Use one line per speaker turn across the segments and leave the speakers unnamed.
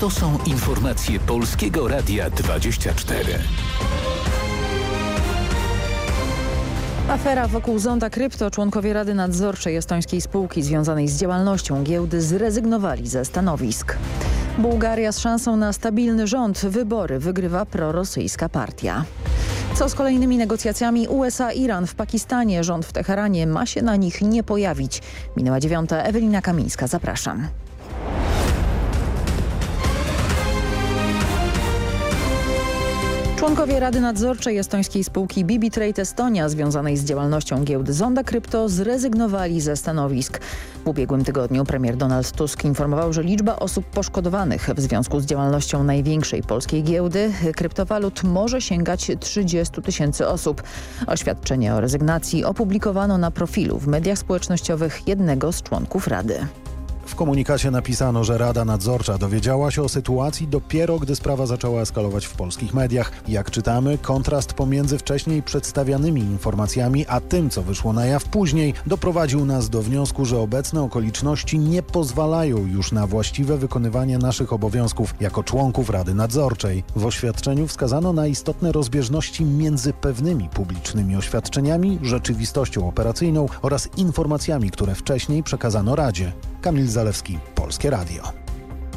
To są informacje Polskiego Radia 24.
Afera wokół zonda krypto członkowie Rady Nadzorczej estońskiej spółki związanej z działalnością giełdy zrezygnowali ze stanowisk. Bułgaria z szansą na stabilny rząd wybory wygrywa prorosyjska partia. Co z kolejnymi negocjacjami USA-Iran w Pakistanie? Rząd w Teheranie ma się na nich nie pojawić. Minęła dziewiąta. Ewelina Kamińska, zapraszam. Członkowie Rady Nadzorczej estońskiej spółki BB Trade Estonia związanej z działalnością giełdy Zonda Krypto zrezygnowali ze stanowisk. W ubiegłym tygodniu premier Donald Tusk informował, że liczba osób poszkodowanych w związku z działalnością największej polskiej giełdy kryptowalut może sięgać 30 tysięcy osób. Oświadczenie o rezygnacji opublikowano na profilu w mediach społecznościowych jednego z członków Rady.
W komunikacie napisano, że Rada Nadzorcza dowiedziała się o sytuacji dopiero, gdy sprawa zaczęła eskalować w polskich mediach. Jak czytamy, kontrast pomiędzy wcześniej przedstawianymi informacjami, a tym, co wyszło na jaw później, doprowadził nas do wniosku, że obecne okoliczności nie pozwalają już na właściwe wykonywanie naszych obowiązków jako członków Rady Nadzorczej. W oświadczeniu wskazano na istotne rozbieżności między pewnymi publicznymi oświadczeniami, rzeczywistością operacyjną oraz informacjami, które wcześniej przekazano Radzie. Kamil Zalewski, Polskie Radio.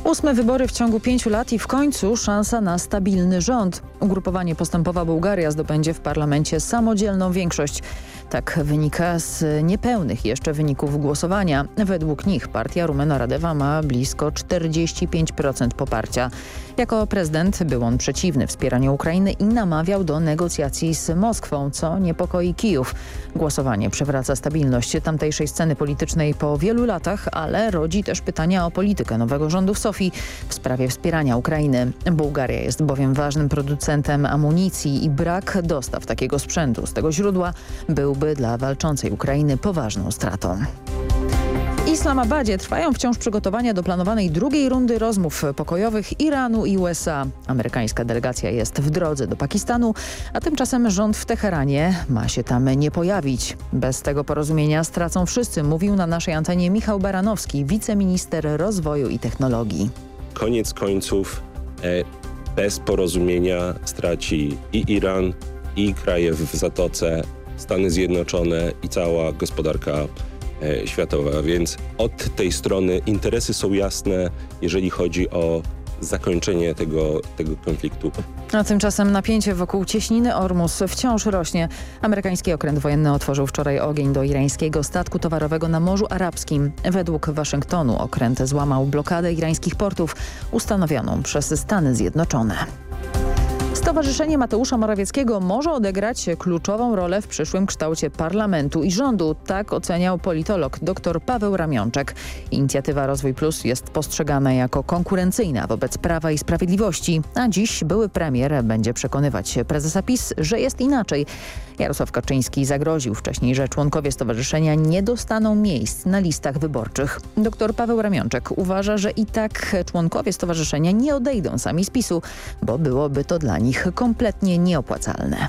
Ósme wybory w ciągu pięciu lat i w końcu szansa na stabilny rząd. Ugrupowanie Postępowa Bułgaria zdobędzie w parlamencie samodzielną większość. Tak wynika z niepełnych jeszcze wyników głosowania. Według nich partia Rumena Radewa ma blisko 45% poparcia. Jako prezydent był on przeciwny wspieraniu Ukrainy i namawiał do negocjacji z Moskwą, co niepokoi Kijów. Głosowanie przewraca stabilność tamtejszej sceny politycznej po wielu latach, ale rodzi też pytania o politykę nowego rządu w Sofii w sprawie wspierania Ukrainy. Bułgaria jest bowiem ważnym producentem amunicji i brak dostaw takiego sprzętu z tego źródła byłby dla walczącej Ukrainy poważną stratą. Islamabadzie trwają wciąż przygotowania do planowanej drugiej rundy rozmów pokojowych Iranu i USA. Amerykańska delegacja jest w drodze do Pakistanu, a tymczasem rząd w Teheranie ma się tam nie pojawić. Bez tego porozumienia stracą wszyscy, mówił na naszej antenie Michał Baranowski, wiceminister rozwoju i technologii.
Koniec końców e, bez porozumienia straci i Iran, i kraje w Zatoce, Stany Zjednoczone i cała gospodarka e, światowa. Więc od tej strony interesy są jasne, jeżeli chodzi o zakończenie tego, tego konfliktu.
A tymczasem napięcie wokół cieśniny Ormus wciąż rośnie. Amerykański okręt wojenny otworzył wczoraj ogień do irańskiego statku towarowego na Morzu Arabskim. Według Waszyngtonu okręt złamał blokadę irańskich portów ustanowioną przez Stany Zjednoczone. Stowarzyszenie Mateusza Morawieckiego może odegrać kluczową rolę w przyszłym kształcie parlamentu i rządu. Tak oceniał politolog dr Paweł Ramionczek. Inicjatywa Rozwój Plus jest postrzegana jako konkurencyjna wobec Prawa i Sprawiedliwości, a dziś były premier będzie przekonywać prezesa PiS, że jest inaczej. Jarosław Kaczyński zagroził wcześniej, że członkowie stowarzyszenia nie dostaną miejsc na listach wyborczych. Dr Paweł Ramionczek uważa, że i tak członkowie stowarzyszenia nie odejdą sami z PiSu, bo byłoby to dla nich kompletnie nieopłacalne.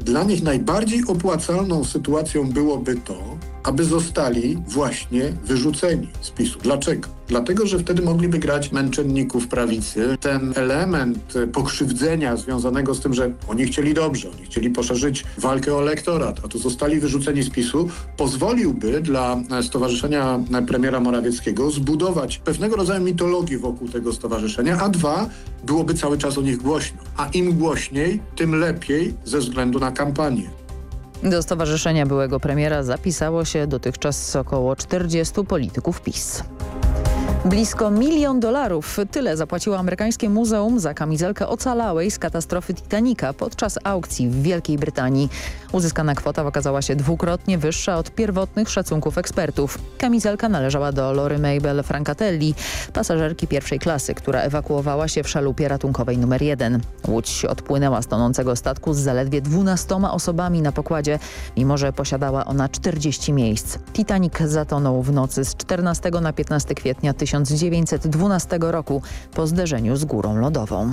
Dla nich najbardziej opłacalną sytuacją byłoby to, aby zostali właśnie wyrzuceni z PiSu. Dlaczego? Dlatego, że wtedy mogliby grać męczenników prawicy. Ten element pokrzywdzenia związanego z tym, że oni chcieli dobrze, oni chcieli poszerzyć walkę o elektorat, a tu zostali wyrzuceni z PiSu, pozwoliłby dla Stowarzyszenia Premiera Morawieckiego zbudować pewnego rodzaju mitologię wokół tego stowarzyszenia, a dwa, byłoby cały czas o nich głośno. A im głośniej, tym lepiej ze względu na kampanię.
Do stowarzyszenia byłego premiera zapisało się dotychczas około 40 polityków PiS. Blisko milion dolarów. Tyle zapłaciło amerykańskie muzeum za kamizelkę ocalałej z katastrofy Titanica podczas aukcji w Wielkiej Brytanii. Uzyskana kwota okazała się dwukrotnie wyższa od pierwotnych szacunków ekspertów. Kamizelka należała do Lory Mabel Francatelli, pasażerki pierwszej klasy, która ewakuowała się w szalupie ratunkowej numer 1. Łódź odpłynęła z tonącego statku z zaledwie 12 osobami na pokładzie, mimo że posiadała ona 40 miejsc. Titanic zatonął w nocy z 14 na 15 kwietnia 1912 roku po zderzeniu z górą lodową.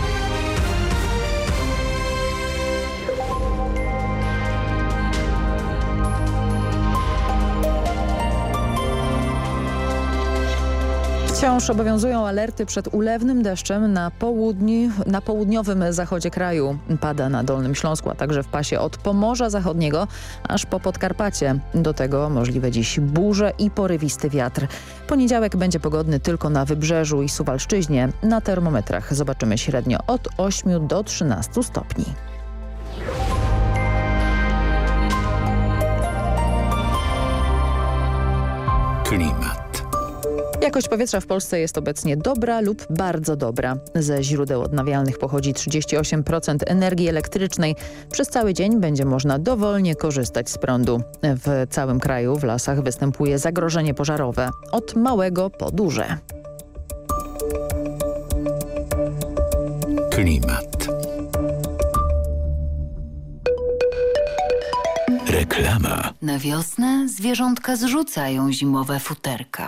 Wciąż obowiązują alerty przed ulewnym deszczem na, południ, na południowym zachodzie kraju. Pada na Dolnym Śląsku, a także w pasie od Pomorza Zachodniego aż po Podkarpacie. Do tego możliwe dziś burze i porywisty wiatr. Poniedziałek będzie pogodny tylko na Wybrzeżu i Suwalszczyźnie. Na termometrach zobaczymy średnio od 8 do 13 stopni.
Klimat.
Jakość powietrza w Polsce jest obecnie dobra lub bardzo dobra. Ze źródeł odnawialnych pochodzi 38% energii elektrycznej. Przez cały dzień będzie można dowolnie korzystać z prądu. W całym kraju w lasach występuje zagrożenie pożarowe. Od małego po duże.
Klimat. Reklama.
Na wiosnę zwierzątka zrzucają zimowe futerka.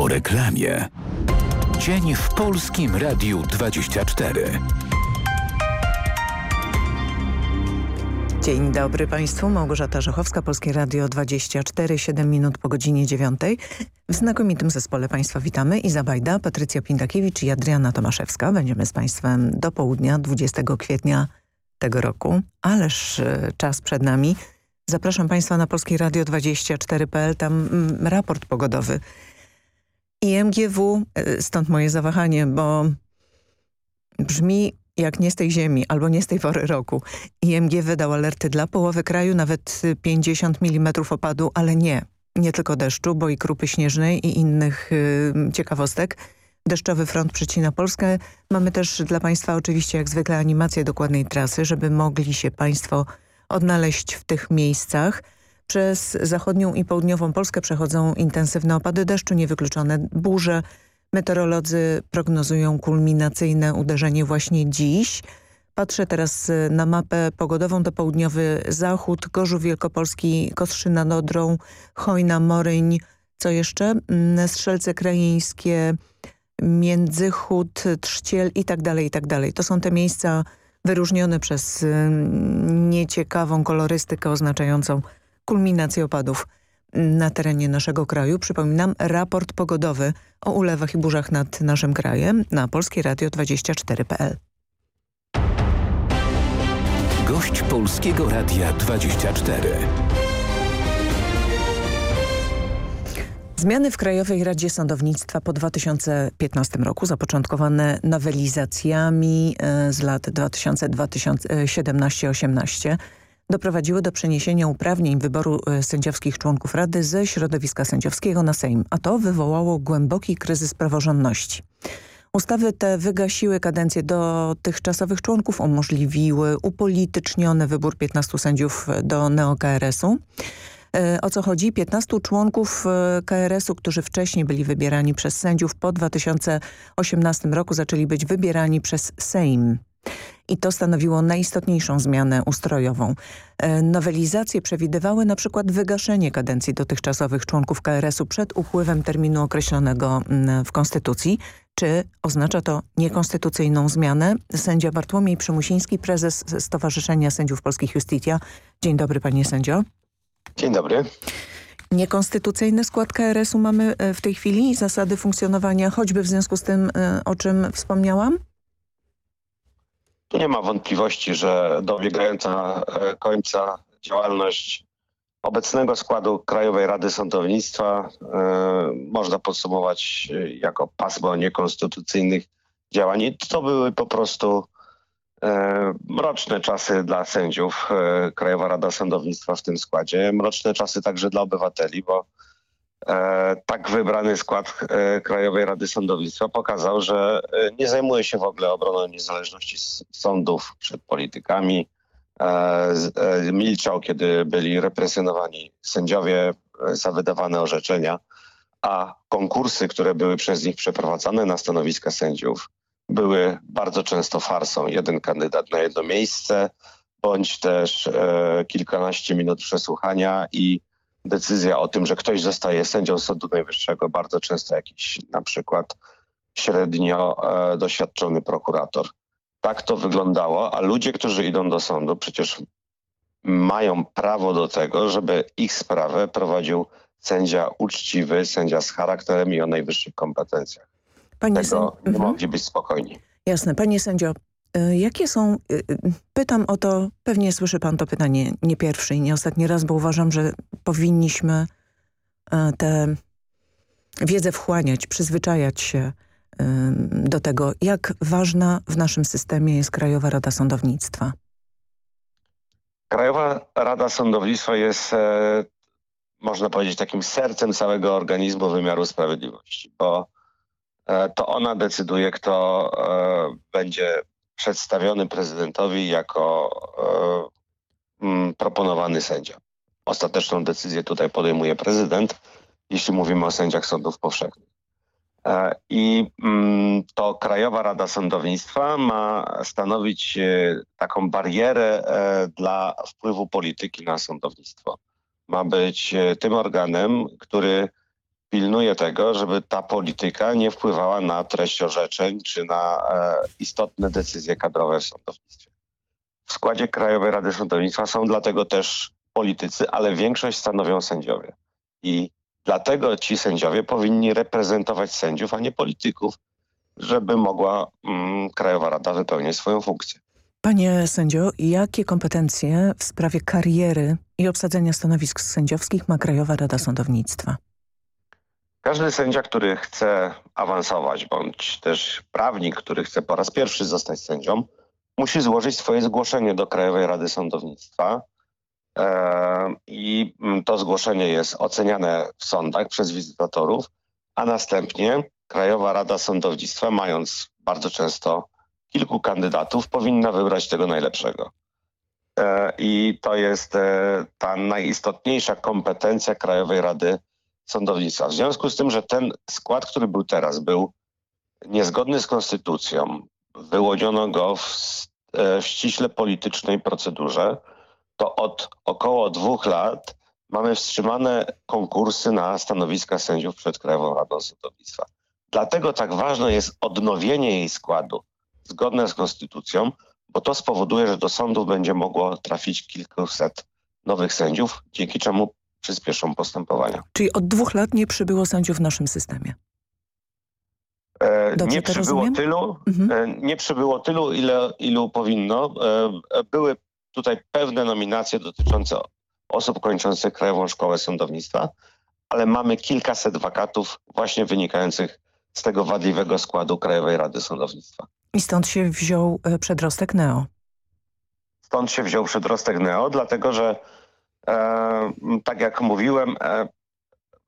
Po reklamie. Dzień w Polskim Radiu 24.
Dzień dobry Państwu. Małgorzata Żochowska, Polskie Radio 24, 7 minut po godzinie 9. W znakomitym zespole Państwa witamy Iza Bajda, Patrycja Pindakiewicz i Adriana Tomaszewska. Będziemy z Państwem do południa 20 kwietnia tego roku. Ależ e, czas przed nami. Zapraszam Państwa na Polskie Radio 24.pl. Tam mm, raport pogodowy. IMGW, e, stąd moje zawahanie, bo brzmi jak nie z tej ziemi albo nie z tej pory roku. IMG wydał alerty dla połowy kraju, nawet 50 mm opadu, ale nie. Nie tylko deszczu, bo i krupy śnieżnej i innych y, ciekawostek. Deszczowy front przecina Polskę. Mamy też dla Państwa oczywiście jak zwykle animację dokładnej trasy, żeby mogli się Państwo odnaleźć w tych miejscach. Przez zachodnią i południową Polskę przechodzą intensywne opady deszczu, niewykluczone burze, Meteorolodzy prognozują kulminacyjne uderzenie właśnie dziś. Patrzę teraz y, na mapę pogodową. To południowy zachód, Gorzów Wielkopolski, Kostrzyna Nodrą, Chojna, Moryń. Co jeszcze? Mm, Strzelce Krajeńskie, Międzychód, Trzciel i tak dalej, i tak dalej. To są te miejsca wyróżnione przez y, nieciekawą kolorystykę oznaczającą kulminację opadów na terenie naszego kraju. Przypominam, raport pogodowy o ulewach i burzach nad naszym krajem na Polskie Radio 24.pl.
Gość Polskiego Radia 24.
Zmiany w Krajowej Radzie Sądownictwa po 2015 roku zapoczątkowane nowelizacjami e, z lat 2017-18 doprowadziły do przeniesienia uprawnień wyboru e, sędziowskich członków Rady ze środowiska sędziowskiego na Sejm, a to wywołało głęboki kryzys praworządności. Ustawy te wygasiły kadencję dotychczasowych członków, umożliwiły upolityczniony wybór 15 sędziów do neo-KRS-u. E, o co chodzi? 15 członków e, KRS-u, którzy wcześniej byli wybierani przez sędziów po 2018 roku zaczęli być wybierani przez Sejm i to stanowiło najistotniejszą zmianę ustrojową. E, nowelizacje przewidywały na przykład wygaszenie kadencji dotychczasowych członków KRS-u przed upływem terminu określonego mm, w Konstytucji. Czy oznacza to niekonstytucyjną zmianę? Sędzia Bartłomiej Przymusiński, prezes Stowarzyszenia Sędziów Polskich Justitia. Dzień dobry panie sędzio.
Dzień dobry.
Niekonstytucyjny skład KRS-u mamy e, w tej chwili, zasady funkcjonowania, choćby w związku z tym, e, o czym wspomniałam?
Nie ma wątpliwości, że dobiegająca e, końca działalność obecnego składu Krajowej Rady Sądownictwa e, można podsumować e, jako pasmo niekonstytucyjnych działań. I to były po prostu e, mroczne czasy dla sędziów. Krajowa Rada Sądownictwa w tym składzie. Mroczne czasy także dla obywateli, bo tak wybrany skład e, Krajowej Rady Sądownictwa pokazał, że e, nie zajmuje się w ogóle obroną niezależności sądów przed politykami. E, e, Milczał, kiedy byli represjonowani sędziowie e, za wydawane orzeczenia, a konkursy, które były przez nich przeprowadzane na stanowiska sędziów, były bardzo często farsą. Jeden kandydat na jedno miejsce, bądź też e, kilkanaście minut przesłuchania i decyzja o tym, że ktoś zostaje sędzią Sądu Najwyższego, bardzo często jakiś na przykład średnio e, doświadczony prokurator. Tak to wyglądało, a ludzie, którzy idą do sądu, przecież mają prawo do tego, żeby ich sprawę prowadził sędzia uczciwy, sędzia z charakterem i o najwyższych kompetencjach.
Panie
Tego nie
Mhm.
mogli być spokojni.
Jasne. Panie sędzio, jakie są... y, y, Pytam o to, pewnie słyszy pan to pytanie nie pierwszy i nie ostatni raz, bo uważam, że powinniśmy tę wiedzę wchłaniać, przyzwyczajać się do tego, jak ważna w naszym systemie jest Krajowa Rada Sądownictwa.
Krajowa Rada Sądownictwa jest, e, można powiedzieć, takim sercem całego organizmu wymiaru sprawiedliwości, bo e, to ona decyduje, kto e, będzie przedstawiony prezydentowi jako e, mm, proponowany sędzia. Ostateczną decyzję tutaj podejmuje prezydent, jeśli mówimy o sędziach sądów powszechnych. E, I mm, to Krajowa Rada Sądownictwa ma stanowić e, taką barierę e, dla wpływu polityki na sądownictwo. Ma być e, tym organem, który pilnuje tego, żeby ta polityka nie wpływała na treść orzeczeń czy na e, istotne decyzje kadrowe w sądownictwie. W składzie Krajowej Rady Sądownictwa są dlatego też politycy, ale większość stanowią sędziowie. I Dlatego ci sędziowie powinni reprezentować sędziów, a nie polityków, żeby mogła mm, Krajowa Rada wypełniać swoją funkcję.
Panie sędzio, jakie kompetencje w sprawie kariery i obsadzenia stanowisk sędziowskich ma Krajowa Rada Sądownictwa?
Każdy sędzia, który chce awansować, bądź też prawnik, który chce po raz pierwszy zostać sędzią, musi złożyć swoje zgłoszenie do Krajowej Rady Sądownictwa. E, I to zgłoszenie jest oceniane w sądach przez wizytatorów, a następnie Krajowa Rada Sądownictwa, mając bardzo często kilku kandydatów, powinna wybrać tego najlepszego. E, I to jest e, ta najistotniejsza kompetencja Krajowej Rady Sądownictwa. W związku z tym, że ten skład, który był teraz, był niezgodny z konstytucją, wyłoniono go w, e, w ściśle politycznej procedurze, to od około dwóch lat mamy wstrzymane konkursy na stanowiska sędziów przed Krajową Radą Sądownictwa. Dlatego tak ważne jest odnowienie jej składu zgodne z konstytucją, bo to spowoduje, że do sądów będzie mogło trafić kilkuset nowych sędziów, dzięki czemu przyspieszą postępowania.
Czyli od dwóch lat nie przybyło sędziów w naszym systemie.
E,
Dobrze
nie przybyło tylu,
Mhm.
e, nie przybyło tylu, ile, ilu powinno. E, Były tutaj pewne nominacje dotyczące osób kończących Krajową Szkołę Sądownictwa, ale mamy kilkaset wakatów właśnie wynikających z tego wadliwego składu Krajowej Rady Sądownictwa.
I stąd się wziął przedrostek Neo.
Stąd się wziął przedrostek Neo, dlatego że tak jak mówiłem, e,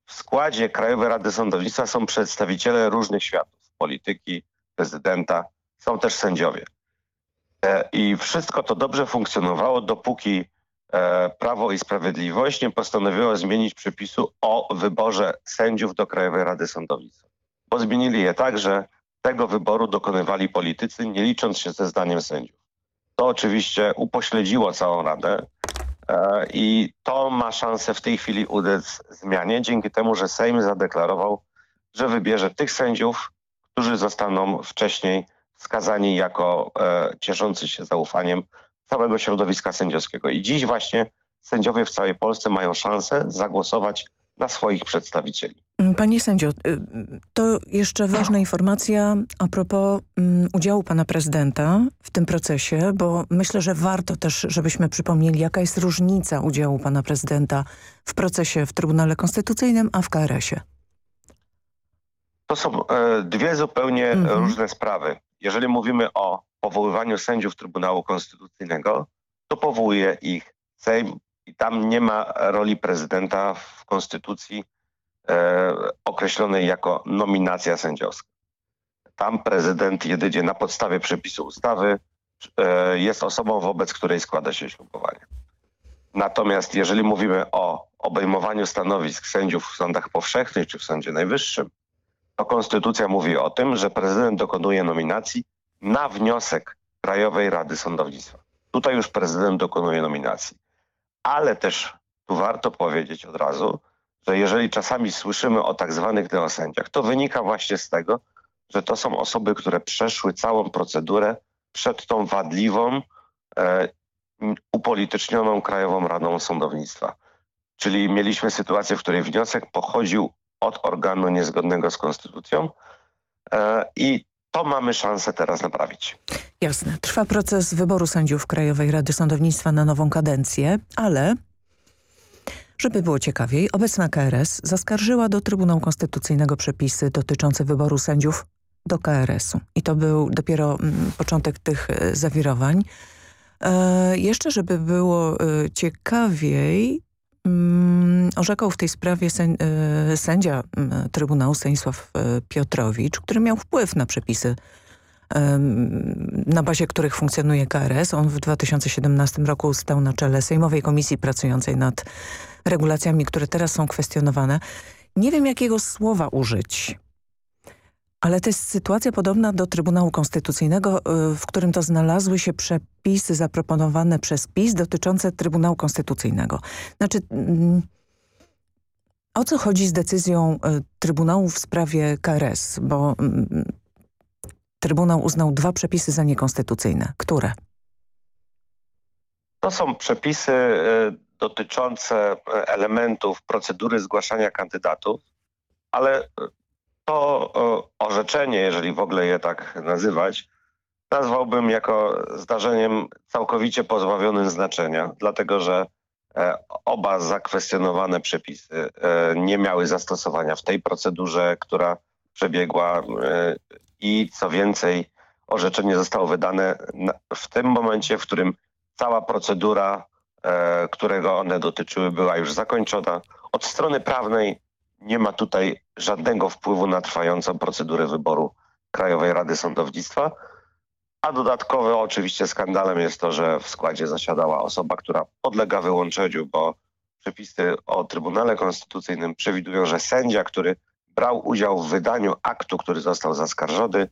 w składzie Krajowej Rady Sądownictwa są przedstawiciele różnych światów, polityki, prezydenta, są też sędziowie. E, I wszystko to dobrze funkcjonowało, dopóki e, Prawo i Sprawiedliwość nie postanowiło zmienić przepisu o wyborze sędziów do Krajowej Rady Sądownictwa. Bo zmienili je tak, że tego wyboru dokonywali politycy, nie licząc się ze zdaniem sędziów. To oczywiście upośledziło całą Radę e, i to ma szansę w tej chwili ulec zmianie dzięki temu, że Sejm zadeklarował, że wybierze tych sędziów, którzy zostaną wcześniej wskazani jako e, cieszący się zaufaniem całego środowiska sędziowskiego. I dziś właśnie sędziowie w całej Polsce mają szansę zagłosować na swoich przedstawicieli.
Mm, Panie sędzio, y, to jeszcze ważna informacja a propos mm, udziału pana prezydenta w tym procesie, bo myślę, że warto też, żebyśmy przypomnieli, jaka jest różnica udziału pana prezydenta w procesie w Trybunale Konstytucyjnym, a w KRS-ie.
To są e, dwie zupełnie
Mhm.
różne sprawy. jeżeli mówimy o powoływaniu sędziów Trybunału Konstytucyjnego, to powołuje ich Sejm i tam nie ma roli prezydenta w Konstytucji e, określonej jako nominacja sędziowska. Tam prezydent jedynie na podstawie przepisu ustawy e, jest osobą, wobec której składa się ślubowanie. Natomiast jeżeli mówimy o obejmowaniu stanowisk sędziów w sądach powszechnych czy w Sądzie Najwyższym, to konstytucja mówi o tym, że prezydent dokonuje nominacji na wniosek Krajowej Rady Sądownictwa. Tutaj już prezydent dokonuje nominacji. Ale też tu warto powiedzieć od razu, że jeżeli czasami słyszymy o tak zwanych neosędziach, to wynika właśnie z tego, że to są osoby, które przeszły całą procedurę przed tą wadliwą, e, upolitycznioną Krajową Radą Sądownictwa. Czyli mieliśmy sytuację, w której wniosek pochodził od organu niezgodnego z konstytucją e, i to mamy szansę teraz naprawić.
Jasne. Trwa proces wyboru sędziów Krajowej Rady Sądownictwa na nową kadencję, ale żeby było ciekawiej, obecna KRS zaskarżyła do Trybunału Konstytucyjnego przepisy dotyczące wyboru sędziów do KRS-u. I to był dopiero mm, początek tych e, zawirowań. E, jeszcze, żeby było e, ciekawiej, orzekał w tej sprawie e, sędzia mm, Trybunału Stanisław e, Piotrowicz, który miał wpływ na przepisy na bazie których funkcjonuje KRS. On w 2017 roku stał na czele Sejmowej Komisji pracującej nad regulacjami, które teraz są kwestionowane. Nie wiem, jakiego słowa użyć. Ale to jest sytuacja podobna do Trybunału Konstytucyjnego, y, w którym to znalazły się przepisy zaproponowane przez PiS dotyczące Trybunału Konstytucyjnego. Znaczy, mm, o co chodzi z decyzją y, Trybunału w sprawie KRS? Bo mm, Trybunał uznał dwa przepisy za niekonstytucyjne. Które?
To są przepisy y, dotyczące elementów procedury zgłaszania kandydatów, ale to orzeczenie, jeżeli w ogóle je tak nazywać, nazwałbym jako zdarzeniem całkowicie pozbawionym znaczenia, dlatego że e, oba zakwestionowane przepisy e, nie miały zastosowania w tej procedurze, która przebiegła e, i co więcej orzeczenie zostało wydane w tym momencie, w którym cała procedura, którego one dotyczyły była już zakończona. Od strony prawnej nie ma tutaj żadnego wpływu na trwającą procedurę wyboru Krajowej Rady Sądownictwa. A dodatkowo oczywiście skandalem jest to, że w składzie zasiadała osoba, która podlega wyłączeniu, bo przepisy o Trybunale Konstytucyjnym przewidują, że sędzia, który brał udział w wydaniu aktu, który został zaskarżony,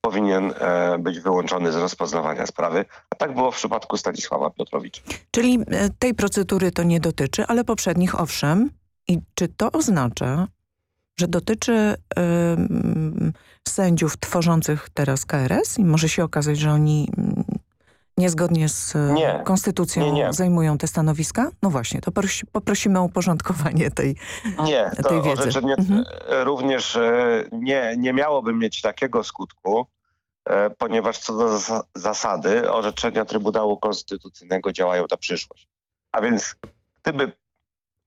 powinien e, być wyłączony z rozpoznawania sprawy. A tak było w przypadku Stanisława Piotrowicza.
Czyli e, tej procedury to nie dotyczy, ale poprzednich owszem. I czy to oznacza, że dotyczy sędziów tworzących teraz KRS i może się okazać, że oni niezgodnie z nie, konstytucją nie, nie. zajmują te stanowiska? No właśnie, to prosi, poprosimy o uporządkowanie tej,
nie,
to tej wiedzy.
Orzeczenie mhm. również e, nie, nie miałoby mieć takiego skutku, e, ponieważ co do zasady orzeczenia Trybunału Konstytucyjnego działają na przyszłość. A więc gdyby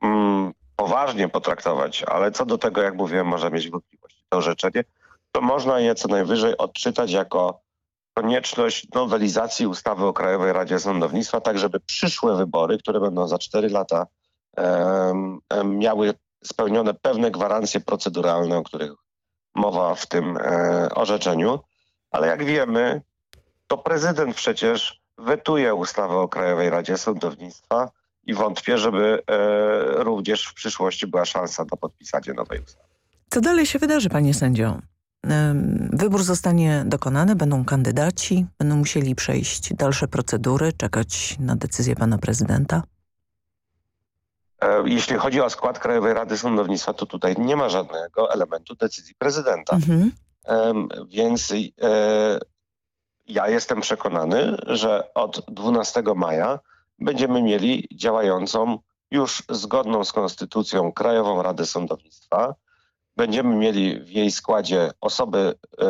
mm, poważnie potraktować, ale co do tego, jak mówiłem, może mieć wątpliwości to orzeczenie, to można je co najwyżej odczytać jako konieczność nowelizacji ustawy o Krajowej Radzie Sądownictwa, tak żeby przyszłe wybory, które będą za cztery lata, miały spełnione pewne gwarancje proceduralne, o których mowa w tym e, orzeczeniu. Ale jak wiemy, to prezydent przecież wetuje ustawę o Krajowej Radzie Sądownictwa, i wątpię, żeby e, również w przyszłości była szansa na podpisanie nowej ustawy.
Co dalej się wydarzy, panie sędzio? Wybór zostanie dokonany, będą kandydaci, będą musieli przejść dalsze procedury, czekać na decyzję pana prezydenta?
E, jeśli chodzi o skład Krajowej Rady Sądownictwa, to tutaj nie ma żadnego elementu decyzji prezydenta. Mhm. Więc e, ja jestem przekonany, że od 12 maja będziemy mieli działającą już zgodną z konstytucją Krajową Radę Sądownictwa. Będziemy mieli w jej składzie osoby e,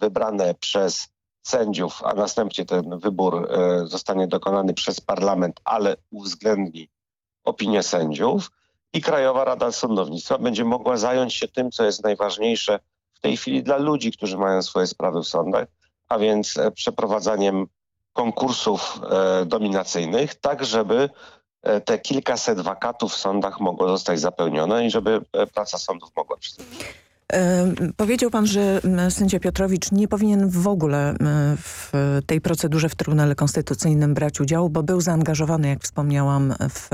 wybrane przez sędziów, a następnie ten wybór e, zostanie dokonany przez parlament, ale uwzględni opinię sędziów i Krajowa Rada Sądownictwa będzie mogła zająć się tym, co jest najważniejsze w tej chwili dla ludzi, którzy mają swoje sprawy w sądach, a więc e, przeprowadzaniem konkursów e, dominacyjnych, tak żeby e, te kilkaset wakatów w sądach mogło zostać zapełnione i żeby praca sądów mogła przystąpić.
Powiedział pan, że sędzia Piotrowicz nie powinien w ogóle w tej procedurze w Trybunale Konstytucyjnym brać udziału, bo był zaangażowany, jak wspomniałam, w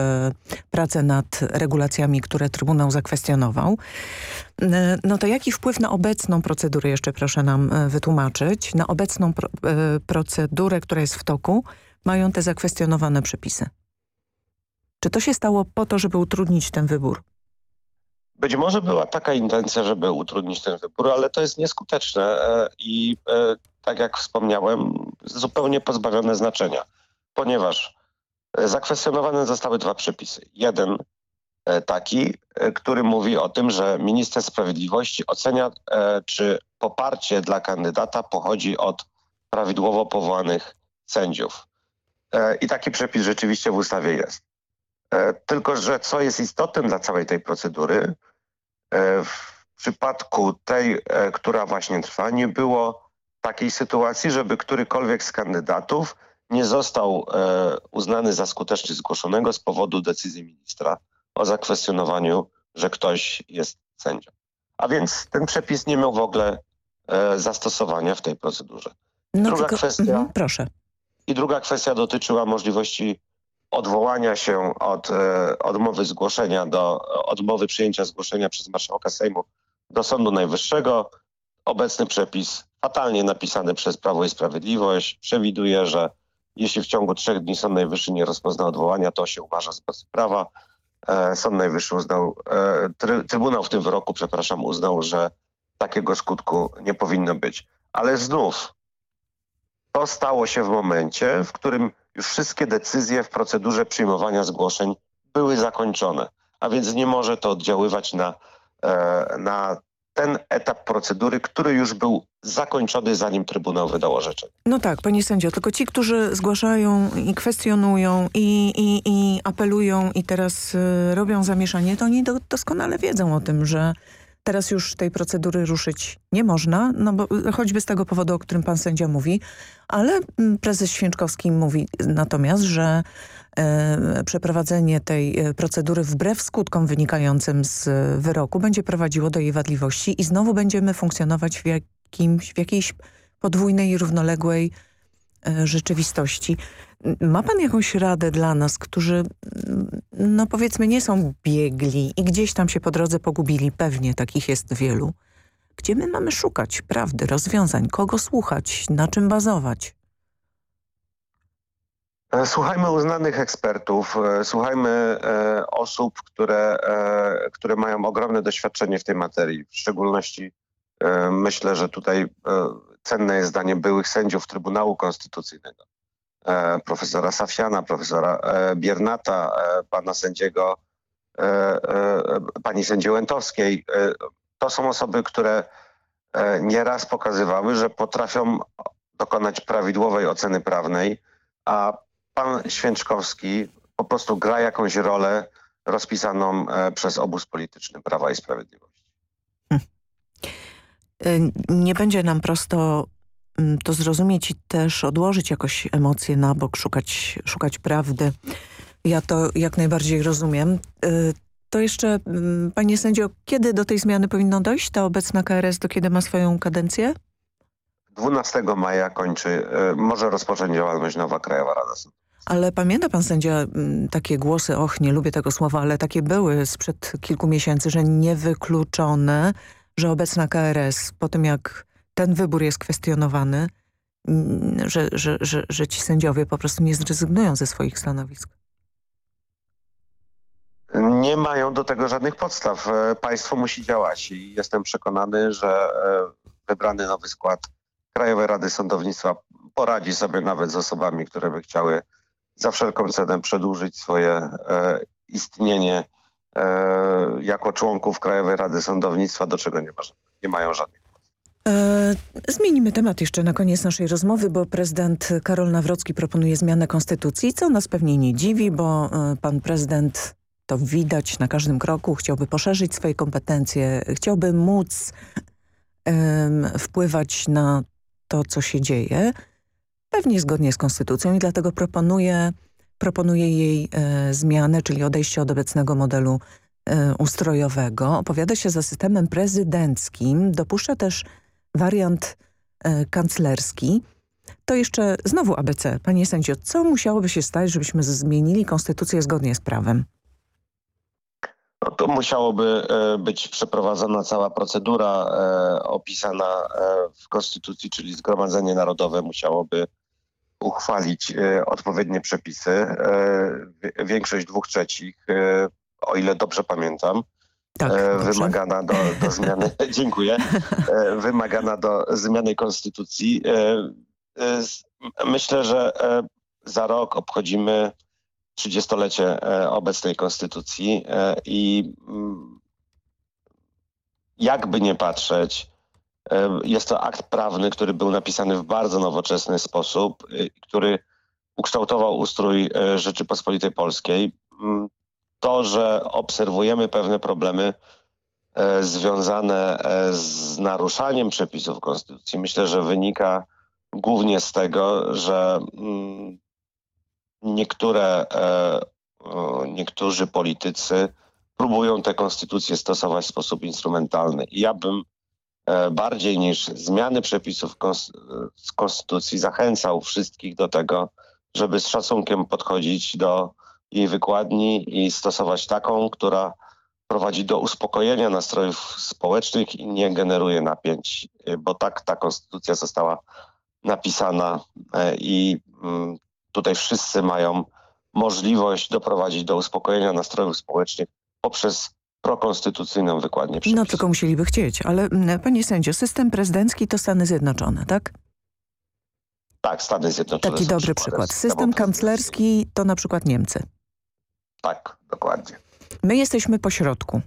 pracę nad regulacjami, które Trybunał zakwestionował. No to jaki wpływ na obecną procedurę, jeszcze proszę nam e, wytłumaczyć, na obecną pro e, procedurę, która jest w toku, mają te zakwestionowane przepisy? Czy to się stało po to, żeby utrudnić ten wybór?
Być może była taka intencja, żeby utrudnić ten wybór, ale to jest nieskuteczne e, i e, tak jak wspomniałem, zupełnie pozbawione znaczenia, ponieważ e, zakwestionowane zostały dwa przepisy. Jeden taki, który mówi o tym, że minister sprawiedliwości ocenia, czy poparcie dla kandydata pochodzi od prawidłowo powołanych sędziów. I taki przepis rzeczywiście w ustawie jest. E, tylko, że co jest istotne dla całej tej procedury, e, w przypadku tej, e, która właśnie trwa, nie było takiej sytuacji, żeby którykolwiek z kandydatów nie został uznany za skuteczny zgłoszonego z powodu decyzji ministra o zakwestionowaniu, że ktoś jest sędzią. A więc ten przepis nie miał w ogóle zastosowania w tej procedurze.
No druga tylko, kwestia, mm, proszę.
I druga kwestia dotyczyła możliwości odwołania się od e, odmowy zgłoszenia do odmowy przyjęcia zgłoszenia przez marszałka Sejmu do Sądu Najwyższego. Obecny przepis, fatalnie napisany przez Prawo i Sprawiedliwość, przewiduje, że jeśli w ciągu trzech dni Sąd Najwyższy nie rozpozna odwołania, to się uważa z mocy prawa. E, Sąd Najwyższy uznał, e, Trybunał w tym wyroku, przepraszam, uznał, że takiego skutku nie powinno być. Ale znów to stało się w momencie, w którym już wszystkie decyzje w procedurze przyjmowania zgłoszeń były zakończone, a więc nie może to oddziaływać na, e, na ten etap procedury, który już był zakończony, zanim Trybunał wydał orzeczenie.
No tak, panie sędzio, tylko ci, którzy zgłaszają i kwestionują i, i, i apelują i teraz y, robią zamieszanie, to oni do, doskonale wiedzą o tym, że Teraz już tej procedury ruszyć nie można, no bo choćby z tego powodu, o którym pan sędzia mówi, ale mm, prezes Święczkowski mówi natomiast, że e, przeprowadzenie tej e, procedury wbrew skutkom wynikającym z wyroku będzie prowadziło do jej wadliwości i znowu będziemy funkcjonować w, jakimś, w jakiejś podwójnej równoległej e, rzeczywistości. Ma pan jakąś radę dla nas, którzy, no powiedzmy, nie są biegli i gdzieś tam się po drodze pogubili, pewnie takich jest wielu. Gdzie my mamy szukać prawdy, rozwiązań, kogo słuchać, na czym bazować?
E, słuchajmy uznanych ekspertów, e, słuchajmy e, osób, które, które mają ogromne doświadczenie w tej materii. W szczególności myślę, że tutaj cenne jest zdanie byłych sędziów Trybunału Konstytucyjnego. E, profesora Safiana, profesora e, Biernata, e, pana sędziego, pani sędzi Łętowskiej. To są osoby, które nieraz pokazywały, że potrafią dokonać prawidłowej oceny prawnej, a pan Święczkowski po prostu gra jakąś rolę rozpisaną przez obóz polityczny Prawa i Sprawiedliwości.
Hmm. Nie będzie nam prosto to zrozumieć i też odłożyć jakoś emocje na bok, szukać, szukać prawdy. Ja to jak najbardziej rozumiem. Y, to jeszcze, mm, panie sędzio, kiedy do tej zmiany powinno dojść? Ta obecna KRS do kiedy ma swoją kadencję?
12 maja kończy, y, może rozpocząć działalność nowa Krajowa Rada Sądu.
Ale pamięta pan sędzia mm, takie głosy, och nie lubię tego słowa, ale takie były sprzed kilku miesięcy, że niewykluczone, że obecna KRS po tym jak ten wybór jest kwestionowany, że, że, że, że ci sędziowie po prostu nie zrezygnują ze swoich stanowisk.
Nie mają do tego żadnych podstaw. E, państwo musi działać i jestem przekonany, że e, wybrany nowy skład Krajowej Rady Sądownictwa poradzi sobie nawet z osobami, które by chciały za wszelką cenę przedłużyć swoje e, istnienie jako członków Krajowej Rady Sądownictwa, do czego nie, ma, nie mają żadnych
zmienimy temat jeszcze na koniec naszej rozmowy, bo prezydent Karol Nawrocki proponuje zmianę konstytucji, co nas pewnie nie dziwi, bo e, pan prezydent to widać na każdym kroku, chciałby poszerzyć swoje kompetencje, chciałby móc wpływać na to, co się dzieje, pewnie zgodnie z konstytucją i dlatego proponuje, proponuje jej e, zmianę, czyli odejście od obecnego modelu e, ustrojowego. Opowiada się za systemem prezydenckim, dopuszcza też wariant e, kanclerski. To jeszcze znowu ABC. Panie sędzio, co musiałoby się stać, żebyśmy zmienili konstytucję zgodnie z prawem?
No to musiałoby e, być przeprowadzona cała procedura e, opisana e, w Konstytucji, czyli Zgromadzenie Narodowe musiałoby uchwalić odpowiednie przepisy. Większość dwóch trzecich, o ile dobrze pamiętam,
tak,
wymagana do, do zmiany, dziękuję, wymagana do zmiany konstytucji. Myślę, że za rok obchodzimy 30-lecie e, obecnej konstytucji e, i mm, jakby nie patrzeć, e, jest to akt prawny, który był napisany w bardzo nowoczesny sposób, który ukształtował ustrój Rzeczypospolitej Polskiej. To, że obserwujemy pewne problemy związane z naruszaniem przepisów konstytucji, myślę, że wynika głównie z tego, że mm, niektóre, e, niektórzy politycy próbują tę konstytucję stosować w sposób instrumentalny. Ja bym e, bardziej niż zmiany przepisów konstytucji zachęcał wszystkich do tego, żeby z szacunkiem podchodzić do jej wykładni i stosować taką, która prowadzi do uspokojenia nastrojów społecznych i nie generuje napięć, bo tak ta konstytucja została napisana e, i mm, tutaj wszyscy mają możliwość doprowadzić do uspokojenia nastrojów społecznych poprzez prokonstytucyjną wykładnię przepisów.
No tylko musieliby chcieć, ale panie sędzio, system prezydencki to Stany Zjednoczone, tak?
Tak, Stany Zjednoczone.
Taki dobry przykład. System kanclerski to na przykład Niemcy.
Tak, dokładnie.
My jesteśmy po środku.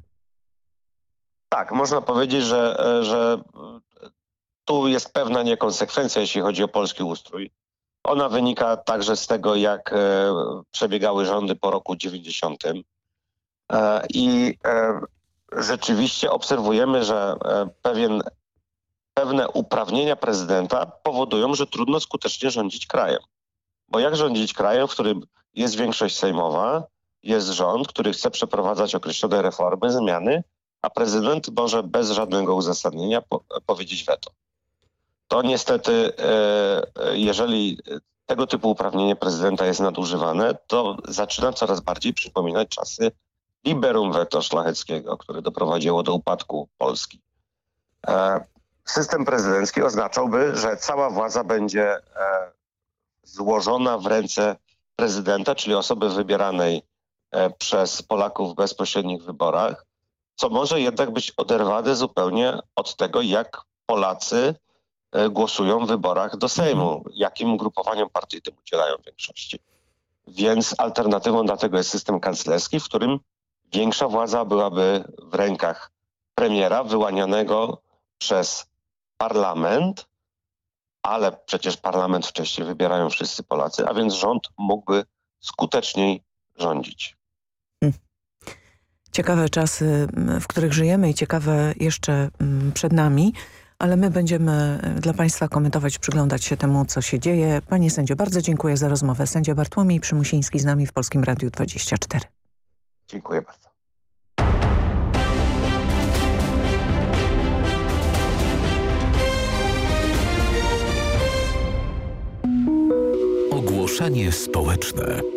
Tak, można powiedzieć, że, że tu jest pewna niekonsekwencja, jeśli chodzi o polski ustrój. Ona wynika także z tego, jak e, przebiegały rządy po roku 90. E, I e, rzeczywiście obserwujemy, że pewien, pewne uprawnienia prezydenta powodują, że trudno skutecznie rządzić krajem. Bo jak rządzić krajem, w którym jest większość sejmowa, jest rząd, który chce przeprowadzać określone reformy, zmiany, a prezydent może bez żadnego uzasadnienia po powiedzieć weto to niestety, e, e, jeżeli tego typu uprawnienie prezydenta jest nadużywane, to zaczyna coraz bardziej przypominać czasy liberum veto szlacheckiego, które doprowadziło do upadku Polski. E, system prezydencki oznaczałby, że cała władza będzie złożona w ręce prezydenta, czyli osoby wybieranej przez Polaków w bezpośrednich wyborach, co może jednak być oderwane zupełnie od tego, jak Polacy E, głosują w wyborach do Sejmu, mhm. jakim ugrupowaniom partyjnym udzielają większości. Więc alternatywą dla tego jest system kanclerski, w którym większa władza byłaby w rękach premiera wyłanianego przez parlament, ale przecież parlament wcześniej wybierają wszyscy Polacy, a więc rząd mógłby skuteczniej rządzić.
Ciekawe czasy, w których żyjemy i ciekawe jeszcze przed nami ale my będziemy e, dla Państwa komentować, przyglądać się temu, co się dzieje. Panie sędzio, bardzo dziękuję za rozmowę. Sędzia Bartłomiej Przymusiński z nami w Polskim Radiu 24.
Dziękuję bardzo.
Ogłoszenie społeczne.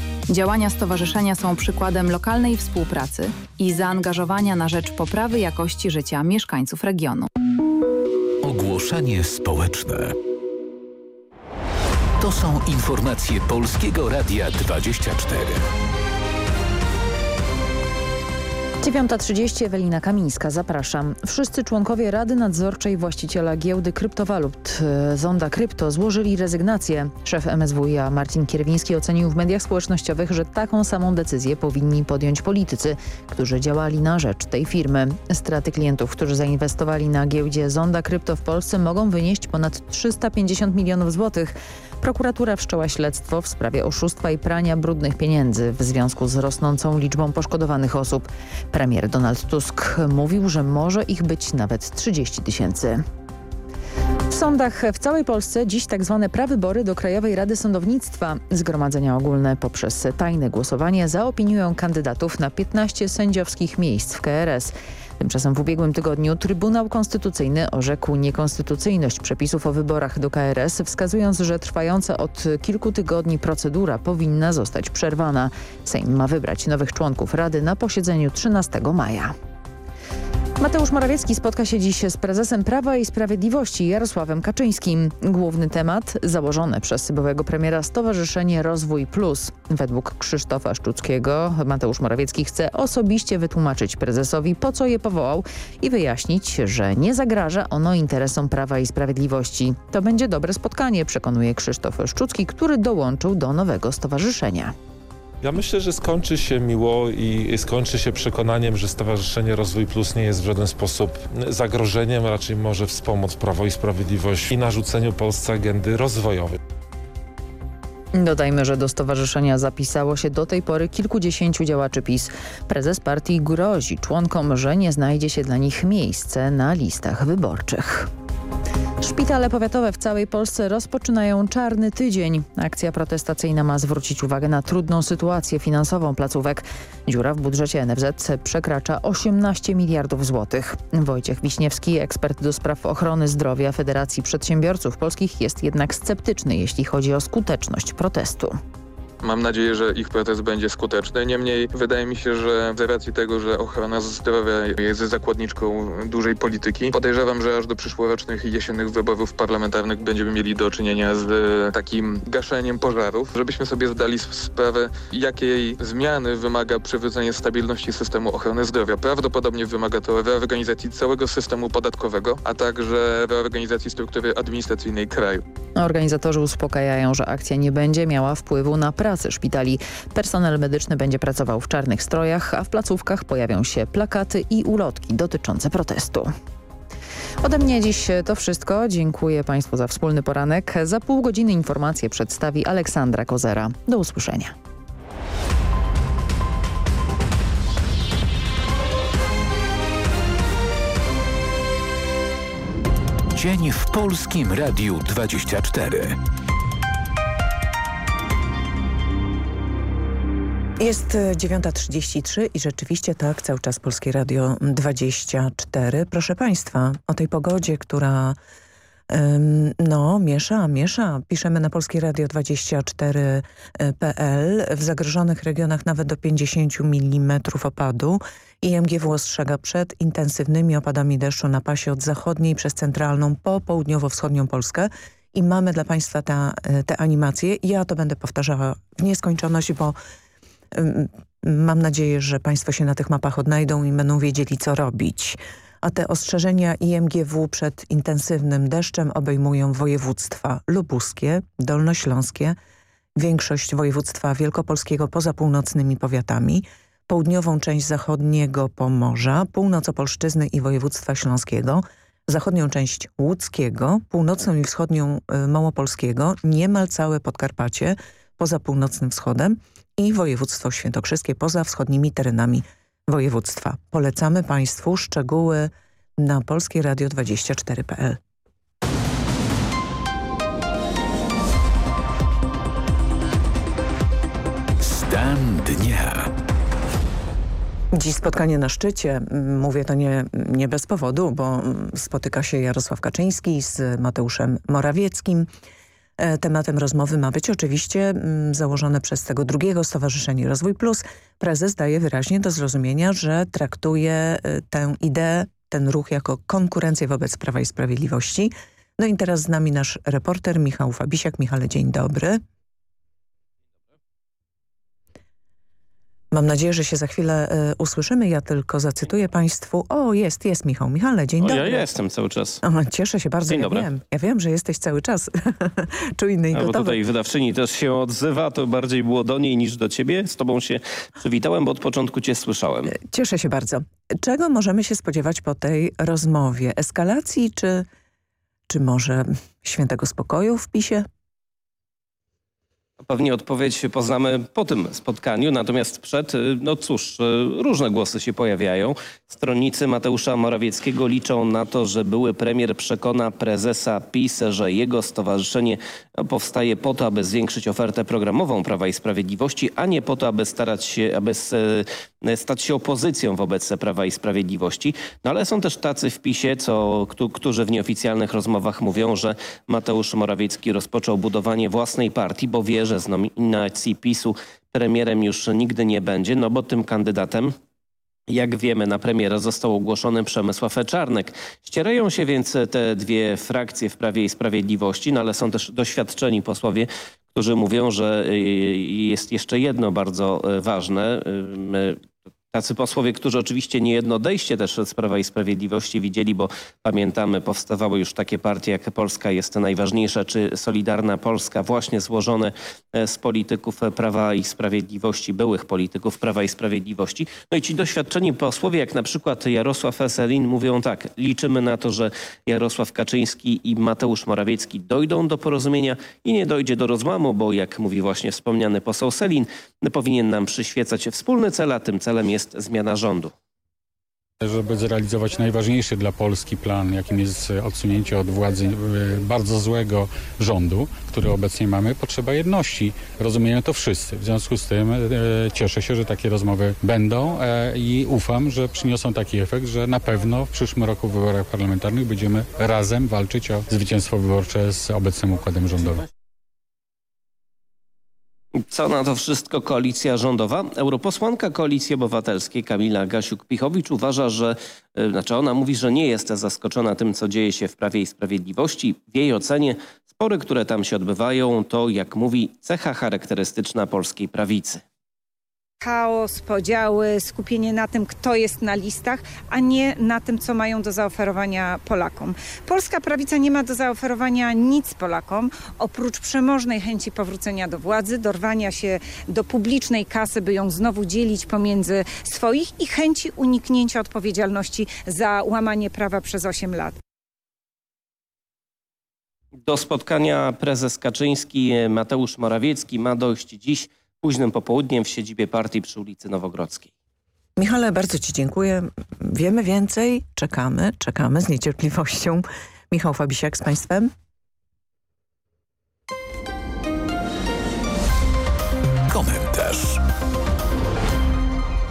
Działania stowarzyszenia są przykładem lokalnej współpracy i zaangażowania na rzecz poprawy jakości życia mieszkańców regionu.
Ogłoszenie społeczne. To są informacje Polskiego Radia 24.
9.30 Ewelina Kamińska, zapraszam. Wszyscy członkowie Rady Nadzorczej właściciela giełdy kryptowalut e, Zonda Krypto złożyli rezygnację. Szef MSWiA Marcin Kierwiński ocenił w mediach społecznościowych, że taką samą decyzję powinni podjąć politycy, którzy działali na rzecz tej firmy. Straty klientów, którzy zainwestowali na giełdzie Zonda Krypto w Polsce mogą wynieść ponad 350 milionów złotych. Prokuratura wszczęła śledztwo w sprawie oszustwa i prania brudnych pieniędzy w związku z rosnącą liczbą poszkodowanych osób. Premier Donald Tusk mówił, że może ich być nawet 30 tysięcy. W sądach w całej Polsce dziś tak zwane prawybory do Krajowej Rady Sądownictwa. Zgromadzenia ogólne poprzez tajne głosowanie zaopiniują kandydatów na 15 sędziowskich miejsc w KRS. Tymczasem w ubiegłym tygodniu Trybunał Konstytucyjny orzekł niekonstytucyjność przepisów o wyborach do KRS, wskazując, że trwająca od kilku tygodni procedura powinna zostać przerwana. Sejm ma wybrać nowych członków Rady na posiedzeniu 13 maja. Mateusz Morawiecki spotka się dziś z prezesem Prawa i Sprawiedliwości Jarosławem Kaczyńskim. Główny temat założone przez byłego premiera Stowarzyszenie Rozwój Plus. Według Krzysztofa Szczuckiego Mateusz Morawiecki chce osobiście wytłumaczyć prezesowi po co je powołał i wyjaśnić, że nie zagraża ono interesom Prawa i Sprawiedliwości. To będzie dobre spotkanie, przekonuje Krzysztof Szczucki, który dołączył do nowego stowarzyszenia.
Ja myślę, że skończy się miło i skończy się przekonaniem, że Stowarzyszenie Rozwój Plus nie jest w żaden sposób zagrożeniem, raczej może wspomóc Prawo i Sprawiedliwość i narzuceniu Polsce agendy rozwojowej.
Dodajmy, że do stowarzyszenia zapisało się do tej pory kilkudziesięciu działaczy PiS. Prezes partii grozi członkom, że nie znajdzie się dla nich miejsce na listach wyborczych. Szpitale powiatowe w całej Polsce rozpoczynają czarny tydzień. Akcja protestacyjna ma zwrócić uwagę na trudną sytuację finansową placówek. Dziura w budżecie NFZ przekracza 18 miliardów złotych. Wojciech Wiśniewski, ekspert do spraw ochrony zdrowia Federacji Przedsiębiorców Polskich jest jednak sceptyczny, jeśli chodzi o skuteczność protestu.
Mam nadzieję, że ich protest będzie skuteczny. Niemniej wydaje mi się, że z racji tego, że ochrona zdrowia jest zakładniczką dużej polityki, podejrzewam, że aż do przyszłorocznych jesiennych wyborów parlamentarnych będziemy mieli do czynienia z takim gaszeniem pożarów. Żebyśmy sobie zdali sprawę, jakiej zmiany wymaga przywrócenie stabilności systemu ochrony zdrowia. Prawdopodobnie wymaga to reorganizacji całego systemu podatkowego, a także reorganizacji struktury administracyjnej kraju.
Organizatorzy uspokajają, że akcja nie będzie miała wpływu na pracę pracy szpitali. Personel medyczny będzie pracował w czarnych strojach, a w placówkach pojawią się plakaty i ulotki dotyczące protestu. Ode mnie dziś to wszystko. Dziękuję Państwu za wspólny poranek. Za pół godziny informacje przedstawi Aleksandra Kozera. Do usłyszenia.
Dzień w Polskim Radiu 24.
Jest 9.33 i rzeczywiście tak, cały czas Polskie Radio 24. Proszę Państwa, o tej pogodzie, która no, miesza, miesza. Piszemy na Polskie Radio 24.pl. W zagrożonych regionach nawet do 50 mm opadu. IMGW ostrzega przed intensywnymi opadami deszczu na pasie od zachodniej przez centralną po południowo-wschodnią Polskę. I mamy dla Państwa te, te animacje. Ja to będę powtarzała w nieskończoność, bo Mam nadzieję, że Państwo się na tych mapach odnajdą i będą wiedzieli, co robić. A te ostrzeżenia IMGW przed intensywnym deszczem obejmują województwa lubuskie, dolnośląskie, większość województwa wielkopolskiego poza północnymi powiatami, południową część zachodniego Pomorza, północ Opolszczyzny i województwa śląskiego, zachodnią część łódzkiego, północną i wschodnią y, Małopolskiego, niemal całe Podkarpacie, poza północnym wschodem, i województwo świętokrzyskie poza wschodnimi terenami województwa. Polecamy Państwu szczegóły na polskieradio24.pl.
Stan dnia.
Dziś spotkanie na szczycie. Mówię to nie, nie bez powodu, bo spotyka się Jarosław Kaczyński z Mateuszem Morawieckim. E, tematem rozmowy ma być oczywiście mm, założone przez tego drugiego Stowarzyszenie Rozwój Plus. Prezes daje wyraźnie do zrozumienia, że traktuje e, tę ideę, ten ruch jako konkurencję wobec Prawa i Sprawiedliwości. No i teraz z nami nasz reporter Michał Fabisiak. Michale, dzień dobry. Mam nadzieję, że się za chwilę y, usłyszymy. Ja tylko zacytuję Państwu. O, jest, jest Michał. Michale, dzień
o,
dobry.
Ja jestem cały czas.
Aha, cieszę się bardzo.
Dzień
ja
dobry.
wiem. Ja wiem, że jesteś cały czas czujny i
A, bo
gotowy.
tutaj wydawczyni też się odzywa, to bardziej było do niej niż do ciebie. Z tobą się przywitałem, bo od początku cię słyszałem.
Cieszę się bardzo. Czego możemy się spodziewać po tej rozmowie? Eskalacji czy, czy może świętego spokoju w PiSie?
Pewnie odpowiedź poznamy po tym spotkaniu, natomiast przed, no cóż, różne głosy się pojawiają. Stronnicy Mateusza Morawieckiego liczą na to, że były premier przekona prezesa PiS, że jego stowarzyszenie powstaje po to, aby zwiększyć ofertę programową Prawa i Sprawiedliwości, a nie po to, aby starać się, aby stać się opozycją wobec Prawa i Sprawiedliwości. No ale są też tacy w PiSie, co, którzy w nieoficjalnych rozmowach mówią, że Mateusz Morawiecki rozpoczął budowanie własnej partii, bo wie, że z nominacji PiSu premierem już nigdy nie będzie, no bo tym kandydatem jak wiemy, na premiera został ogłoszony Przemysław Czarnek. Ścierają się więc te dwie frakcje w Prawie i Sprawiedliwości, no ale są też doświadczeni posłowie, którzy mówią, że jest jeszcze jedno bardzo ważne. Tacy posłowie, którzy oczywiście niejedno odejście też z Prawa i Sprawiedliwości widzieli, bo pamiętamy, powstawały już takie partie jak Polska jest najważniejsza, czy Solidarna Polska, właśnie złożone z polityków Prawa i Sprawiedliwości, byłych polityków Prawa i Sprawiedliwości. No i ci doświadczeni posłowie, jak na przykład Jarosław Selin, mówią tak, liczymy na to, że Jarosław Kaczyński i Mateusz Morawiecki dojdą do porozumienia i nie dojdzie do rozłamu, bo jak mówi właśnie wspomniany poseł Selin, powinien nam przyświecać wspólny cel, a tym celem jest zmiana rządu.
Żeby zrealizować najważniejszy dla Polski plan, jakim jest odsunięcie od władzy bardzo złego rządu, który obecnie mamy, potrzeba jedności. Rozumieją to wszyscy. W związku z tym e, cieszę się, że takie rozmowy będą e, i ufam, że przyniosą taki efekt, że na pewno w przyszłym roku w wyborach parlamentarnych będziemy razem walczyć o zwycięstwo wyborcze z obecnym układem rządowym.
Co na to wszystko koalicja rządowa? Europosłanka Koalicji Obywatelskiej Kamila Gasiuk-Pichowicz uważa, że, znaczy ona mówi, że nie jest zaskoczona tym, co dzieje się w Prawie i Sprawiedliwości. W jej ocenie spory, które tam się odbywają, to, jak mówi, cecha charakterystyczna polskiej prawicy
chaos, podziały, skupienie na tym, kto jest na listach, a nie na tym, co mają do zaoferowania Polakom. Polska prawica nie ma do zaoferowania nic Polakom, oprócz przemożnej chęci powrócenia do władzy, dorwania się do publicznej kasy, by ją znowu dzielić pomiędzy swoich i chęci uniknięcia odpowiedzialności za łamanie prawa przez 8 lat.
Do spotkania prezes Kaczyński Mateusz Morawiecki ma dojść dziś późnym popołudniem w siedzibie partii przy ulicy Nowogrodzkiej.
Michale, bardzo Ci dziękuję. Wiemy więcej, czekamy, czekamy z niecierpliwością. Michał Fabisiak z Państwem.
Komentarz.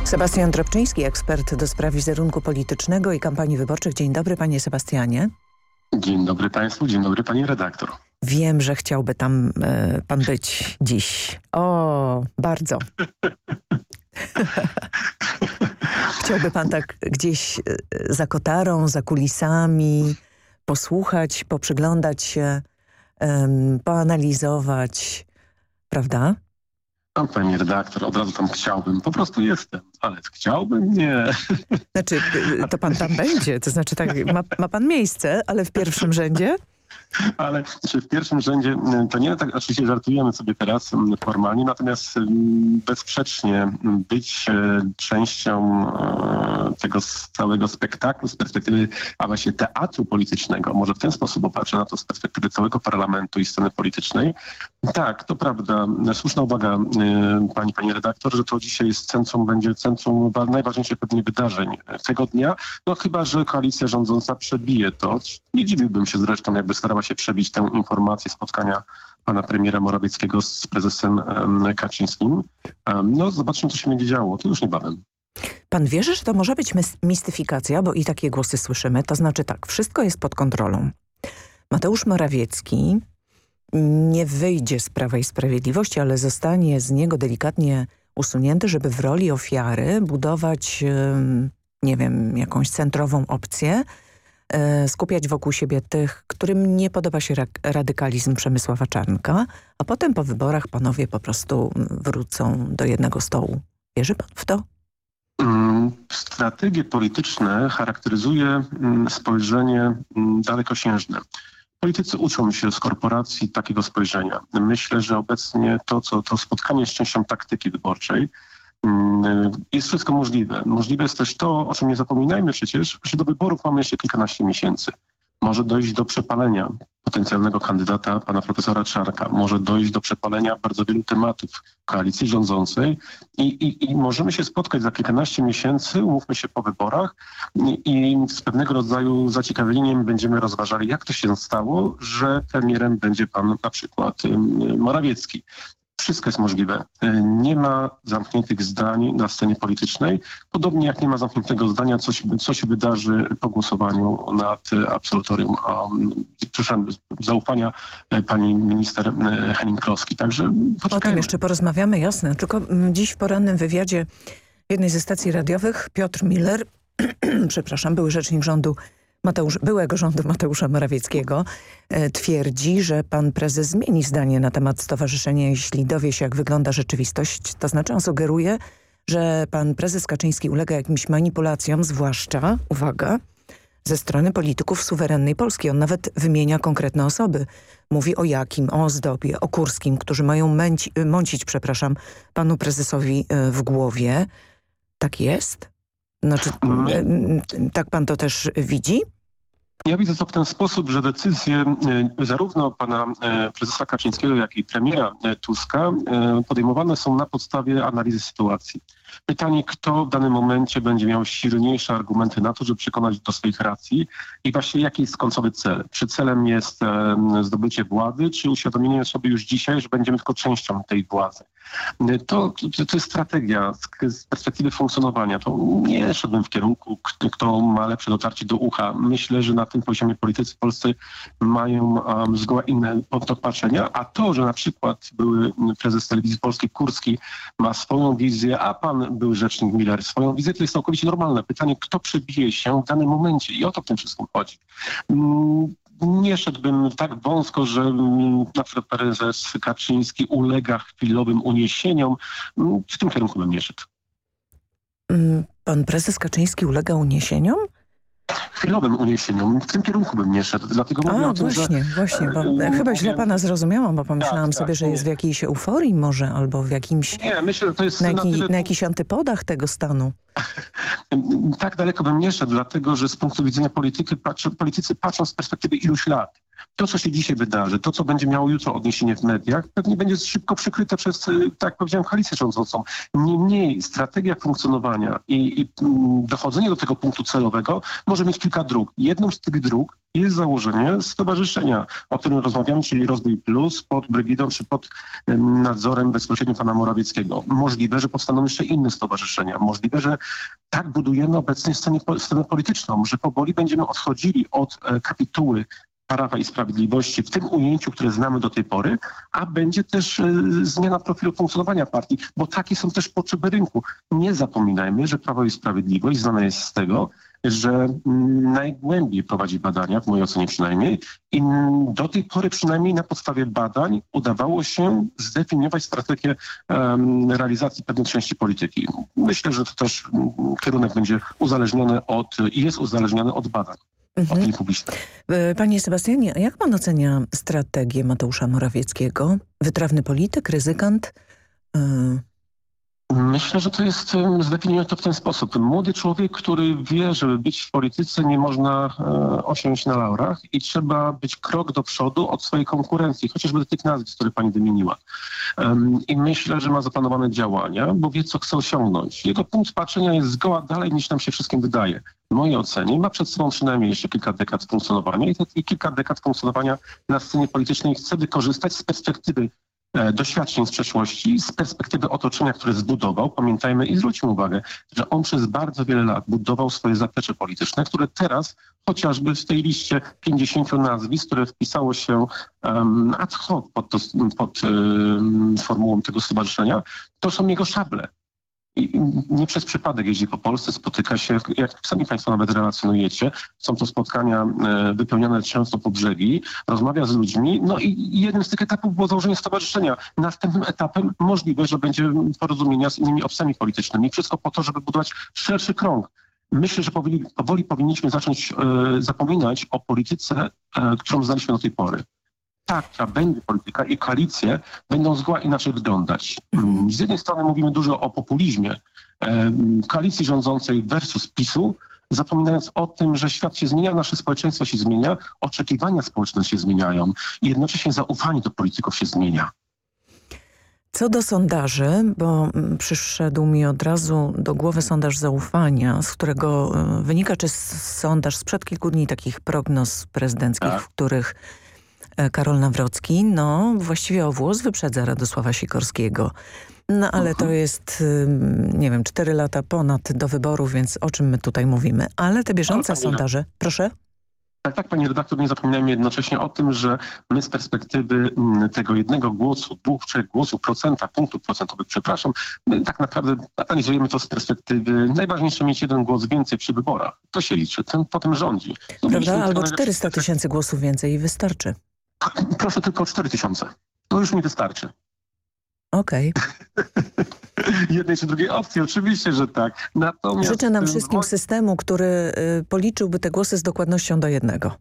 Sebastian Drobczyński, ekspert do spraw wizerunku politycznego i kampanii wyborczych. Dzień dobry, panie Sebastianie.
Dzień dobry Państwu, dzień dobry pani redaktor.
Wiem, że chciałby tam e, pan być dziś. O, bardzo. Chciałby pan tak gdzieś za kotarą, za kulisami posłuchać, poprzyglądać się, poanalizować, prawda?
No, pani redaktor, od razu tam chciałbym. Po prostu jestem, ale chciałbym? Nie.
Znaczy, to pan tam będzie, to znaczy tak, ma, ma pan miejsce, ale w pierwszym rzędzie?
Ale w pierwszym rzędzie, to nie tak, oczywiście żartujemy sobie teraz formalnie, natomiast bezsprzecznie być częścią tego całego spektaklu z perspektywy, a właśnie teatru politycznego, może w ten sposób popatrzę na to z perspektywy całego parlamentu i sceny politycznej. Tak, to prawda. Słuszna uwaga pani, pani redaktor, że to dzisiaj jest centrum, będzie centrum najważniejszych pewnie wydarzeń tego dnia. No chyba, że koalicja rządząca przebije to. Nie dziwiłbym się zresztą, jakby starała się przebić tę informację spotkania pana premiera Morawieckiego z prezesem Kaczyńskim. No zobaczmy, co się będzie działo. To już niebawem.
Pan wierzy, że to może być mistyfikacja, bo i takie głosy słyszymy. To znaczy tak, wszystko jest pod kontrolą. Mateusz Morawiecki nie wyjdzie z Prawa i Sprawiedliwości, ale zostanie z niego delikatnie usunięty, żeby w roli ofiary budować, nie wiem, jakąś centrową opcję, skupiać wokół siebie tych, którym nie podoba się radykalizm Przemysława Czarnka, a potem po wyborach panowie po prostu wrócą do jednego stołu, Wierzy pan w to?
Mm, strategie polityczne charakteryzuje mm, spojrzenie mm, dalekosiężne. Politycy uczą się z korporacji takiego spojrzenia. Myślę, że obecnie to, co to spotkanie z częścią taktyki wyborczej jest wszystko możliwe. Możliwe jest też to, o czym nie zapominajmy przecież, że do wyborów mamy jeszcze kilkanaście miesięcy. Może dojść do przepalenia potencjalnego kandydata pana profesora Czarka, może dojść do przepalenia bardzo wielu tematów koalicji rządzącej. I, i, i możemy się spotkać za kilkanaście miesięcy, umówmy się po wyborach i, i z pewnego rodzaju zaciekawieniem będziemy rozważali, jak to się stało, że premierem będzie pan na przykład Morawiecki wszystko jest możliwe. E, nie ma zamkniętych zdań na scenie politycznej, podobnie jak nie ma zamkniętego zdania, co się, co się wydarzy po głosowaniu nad absolutorium przepraszam, zaufania e, pani minister e, Henning-Kloski. Także
poczekajmy. O tym jeszcze porozmawiamy, jasne. Tylko dziś w porannym wywiadzie jednej ze stacji radiowych Piotr Miller, przepraszam, były rzecznik rządu Mateusz, byłego rządu Mateusza Morawieckiego e, twierdzi, że pan prezes zmieni zdanie na temat stowarzyszenia, jeśli dowie się, jak wygląda rzeczywistość. To znaczy on sugeruje, że pan prezes Kaczyński ulega jakimś manipulacjom, zwłaszcza, uwaga, ze strony polityków suwerennej Polski. On nawet wymienia konkretne osoby. Mówi o Jakim, o Ozdobie, o Kurskim, którzy mają męci, mącić, przepraszam, panu prezesowi e, w głowie. Tak jest? Znaczy, mm. tak pan to też widzi?
Ja widzę to w ten sposób, że decyzje e, zarówno pana e, prezesa Kaczyńskiego, jak i premiera Tuska podejmowane są na podstawie analizy sytuacji. Pytanie, kto w danym momencie będzie miał silniejsze argumenty na to, żeby przekonać do swoich racji i właśnie jaki jest końcowy cel. Czy celem jest zdobycie władzy, czy uświadomienie sobie już dzisiaj, że będziemy tylko częścią tej władzy. To, to, jest strategia z, perspektywy funkcjonowania. To nie szedłbym w kierunku, kto, ma lepsze dotarcie do ucha. Myślę, że na tym poziomie politycy polscy mają um, zgoła inne patrzenia, a to, że na przykład były prezes telewizji polskiej Kurski ma swoją wizję, a pan był rzecznik Miller swoją wizję, to jest całkowicie normalne. Pytanie, kto przebije się w danym momencie i o to w tym wszystkim chodzi. Mm, nie szedłbym tak wąsko, że mm, na przykład prezes Kaczyński ulega chwilowym uniesieniom. Mm, w tym kierunku bym nie szedł.
Pan prezes Kaczyński ulega uniesieniom?
Chwilowym uniesieniom. W tym kierunku bym nie szedł. Dlatego mówię
A,
o tym,
właśnie,
że...
właśnie. Bo e, chyba źle pana zrozumiałam, bo pomyślałam tak, sobie, tak, że jest w jakiejś euforii może, albo w jakimś...
Nie, myślę, że to jest...
Na, jaki, na, tyle... na jakichś antypodach tego stanu.
tak daleko bym nie szedł, dlatego że z punktu widzenia polityki, patrzy, politycy patrzą z perspektywy iluś lat. To, co się dzisiaj wydarzy, to, co będzie miało jutro odniesienie w mediach, pewnie będzie szybko przykryte przez, y, tak jak powiedziałem, koalicję rządzącą. Niemniej strategia funkcjonowania i, i mm, dochodzenie do tego punktu celowego może mieć kilka dróg. Jedną z tych dróg jest założenie stowarzyszenia, o którym rozmawiamy, czyli Rozwój Plus pod Brygidą czy pod nadzorem bezpośrednio pana Morawieckiego. Możliwe, że powstaną jeszcze inne stowarzyszenia. Możliwe, że tak budujemy obecnie scenę, scenę polityczną, że powoli będziemy odchodzili od e, kapituły Prawa i Sprawiedliwości w tym ujęciu, które znamy do tej pory, a będzie też e, zmiana profilu funkcjonowania partii, bo takie są też potrzeby rynku. Nie zapominajmy, że Prawo i Sprawiedliwość znane jest z tego, że mm, najgłębiej prowadzi badania, w mojej ocenie przynajmniej, i do tej pory przynajmniej na podstawie badań udawało się zdefiniować strategię um, realizacji pewnej części polityki. Myślę, że to też um, kierunek będzie uzależniony od i jest uzależniony od badań. Mhm.
E, panie Sebastianie, jak pan ocenia strategię Mateusza Morawieckiego? Wytrawny polityk, ryzykant?
Myślę, że to jest, zdefiniuję to w ten sposób. Młody człowiek, który wie, żeby być w polityce nie można e, osiąść na laurach i trzeba być krok do przodu od swojej konkurencji, chociażby do tych nazwisk, które pani wymieniła. I myślę, że ma zaplanowane działania, bo wie, co chce osiągnąć. Jego punkt patrzenia jest zgoła dalej, niż nam się wszystkim wydaje. W mojej ocenie ma przed sobą przynajmniej jeszcze kilka dekad funkcjonowania i te kilka dekad funkcjonowania na scenie politycznej chce wykorzystać z perspektywy doświadczeń z przeszłości, z perspektywy otoczenia, które zbudował, pamiętajmy i zwróćmy uwagę, że on przez bardzo wiele lat budował swoje zaplecze polityczne, które teraz chociażby w tej liście 50 nazwisk, które wpisało się um, ad hoc pod, to, pod um, formułą tego stowarzyszenia, to są jego szable. I nie przez przypadek jeździ po Polsce, spotyka się, jak sami Państwo nawet relacjonujecie, są to spotkania e, wypełnione często po brzegi, rozmawia z ludźmi, no i jednym z tych etapów było założenie stowarzyszenia. Następnym etapem możliwe, że będzie porozumienia z innymi obcami politycznymi. Wszystko po to, żeby budować szerszy krąg. Myślę, że powoli, powoli powinniśmy zacząć e, zapominać o polityce, e, którą znaliśmy do tej pory tarcza, będzie polityka i koalicje będą zgoła inaczej wyglądać. Z jednej strony mówimy dużo o populizmie koalicji rządzącej versus PiSu, zapominając o tym, że świat się zmienia, nasze społeczeństwo się zmienia, oczekiwania społeczne się zmieniają i jednocześnie zaufanie do polityków się zmienia.
Co do sondaży, bo mm, przyszedł mi od razu do głowy sondaż zaufania, z którego e, wynika, czy sondaż sprzed kilku dni takich prognoz prezydenckich, tak. w których Karol Nawrocki, no właściwie o włos wyprzedza Radosława Sikorskiego. No ale to jest, nie wiem, cztery lata ponad do wyborów, więc o czym my tutaj mówimy? Ale te bieżące ale sondaże, proszę?
Tak, tak, pani redaktor, nie zapominajmy jednocześnie o tym, że my z perspektywy tego jednego głosu, dwóch, trzech głosów, procenta, punktów procentowych, przepraszam, my tak naprawdę analizujemy to z perspektywy najważniejsze mieć jeden głos więcej przy wyborach. To się liczy, ten potem rządzi.
Prawda? Albo 400 tysięcy głosów więcej i wystarczy.
Proszę tylko o 4 tysiące. To już mi wystarczy.
Okej.
Okay. Jednej czy drugiej opcji, oczywiście, że tak.
Natomiast... Życzę nam wszystkim systemu, który y, policzyłby te głosy z dokładnością do jednego.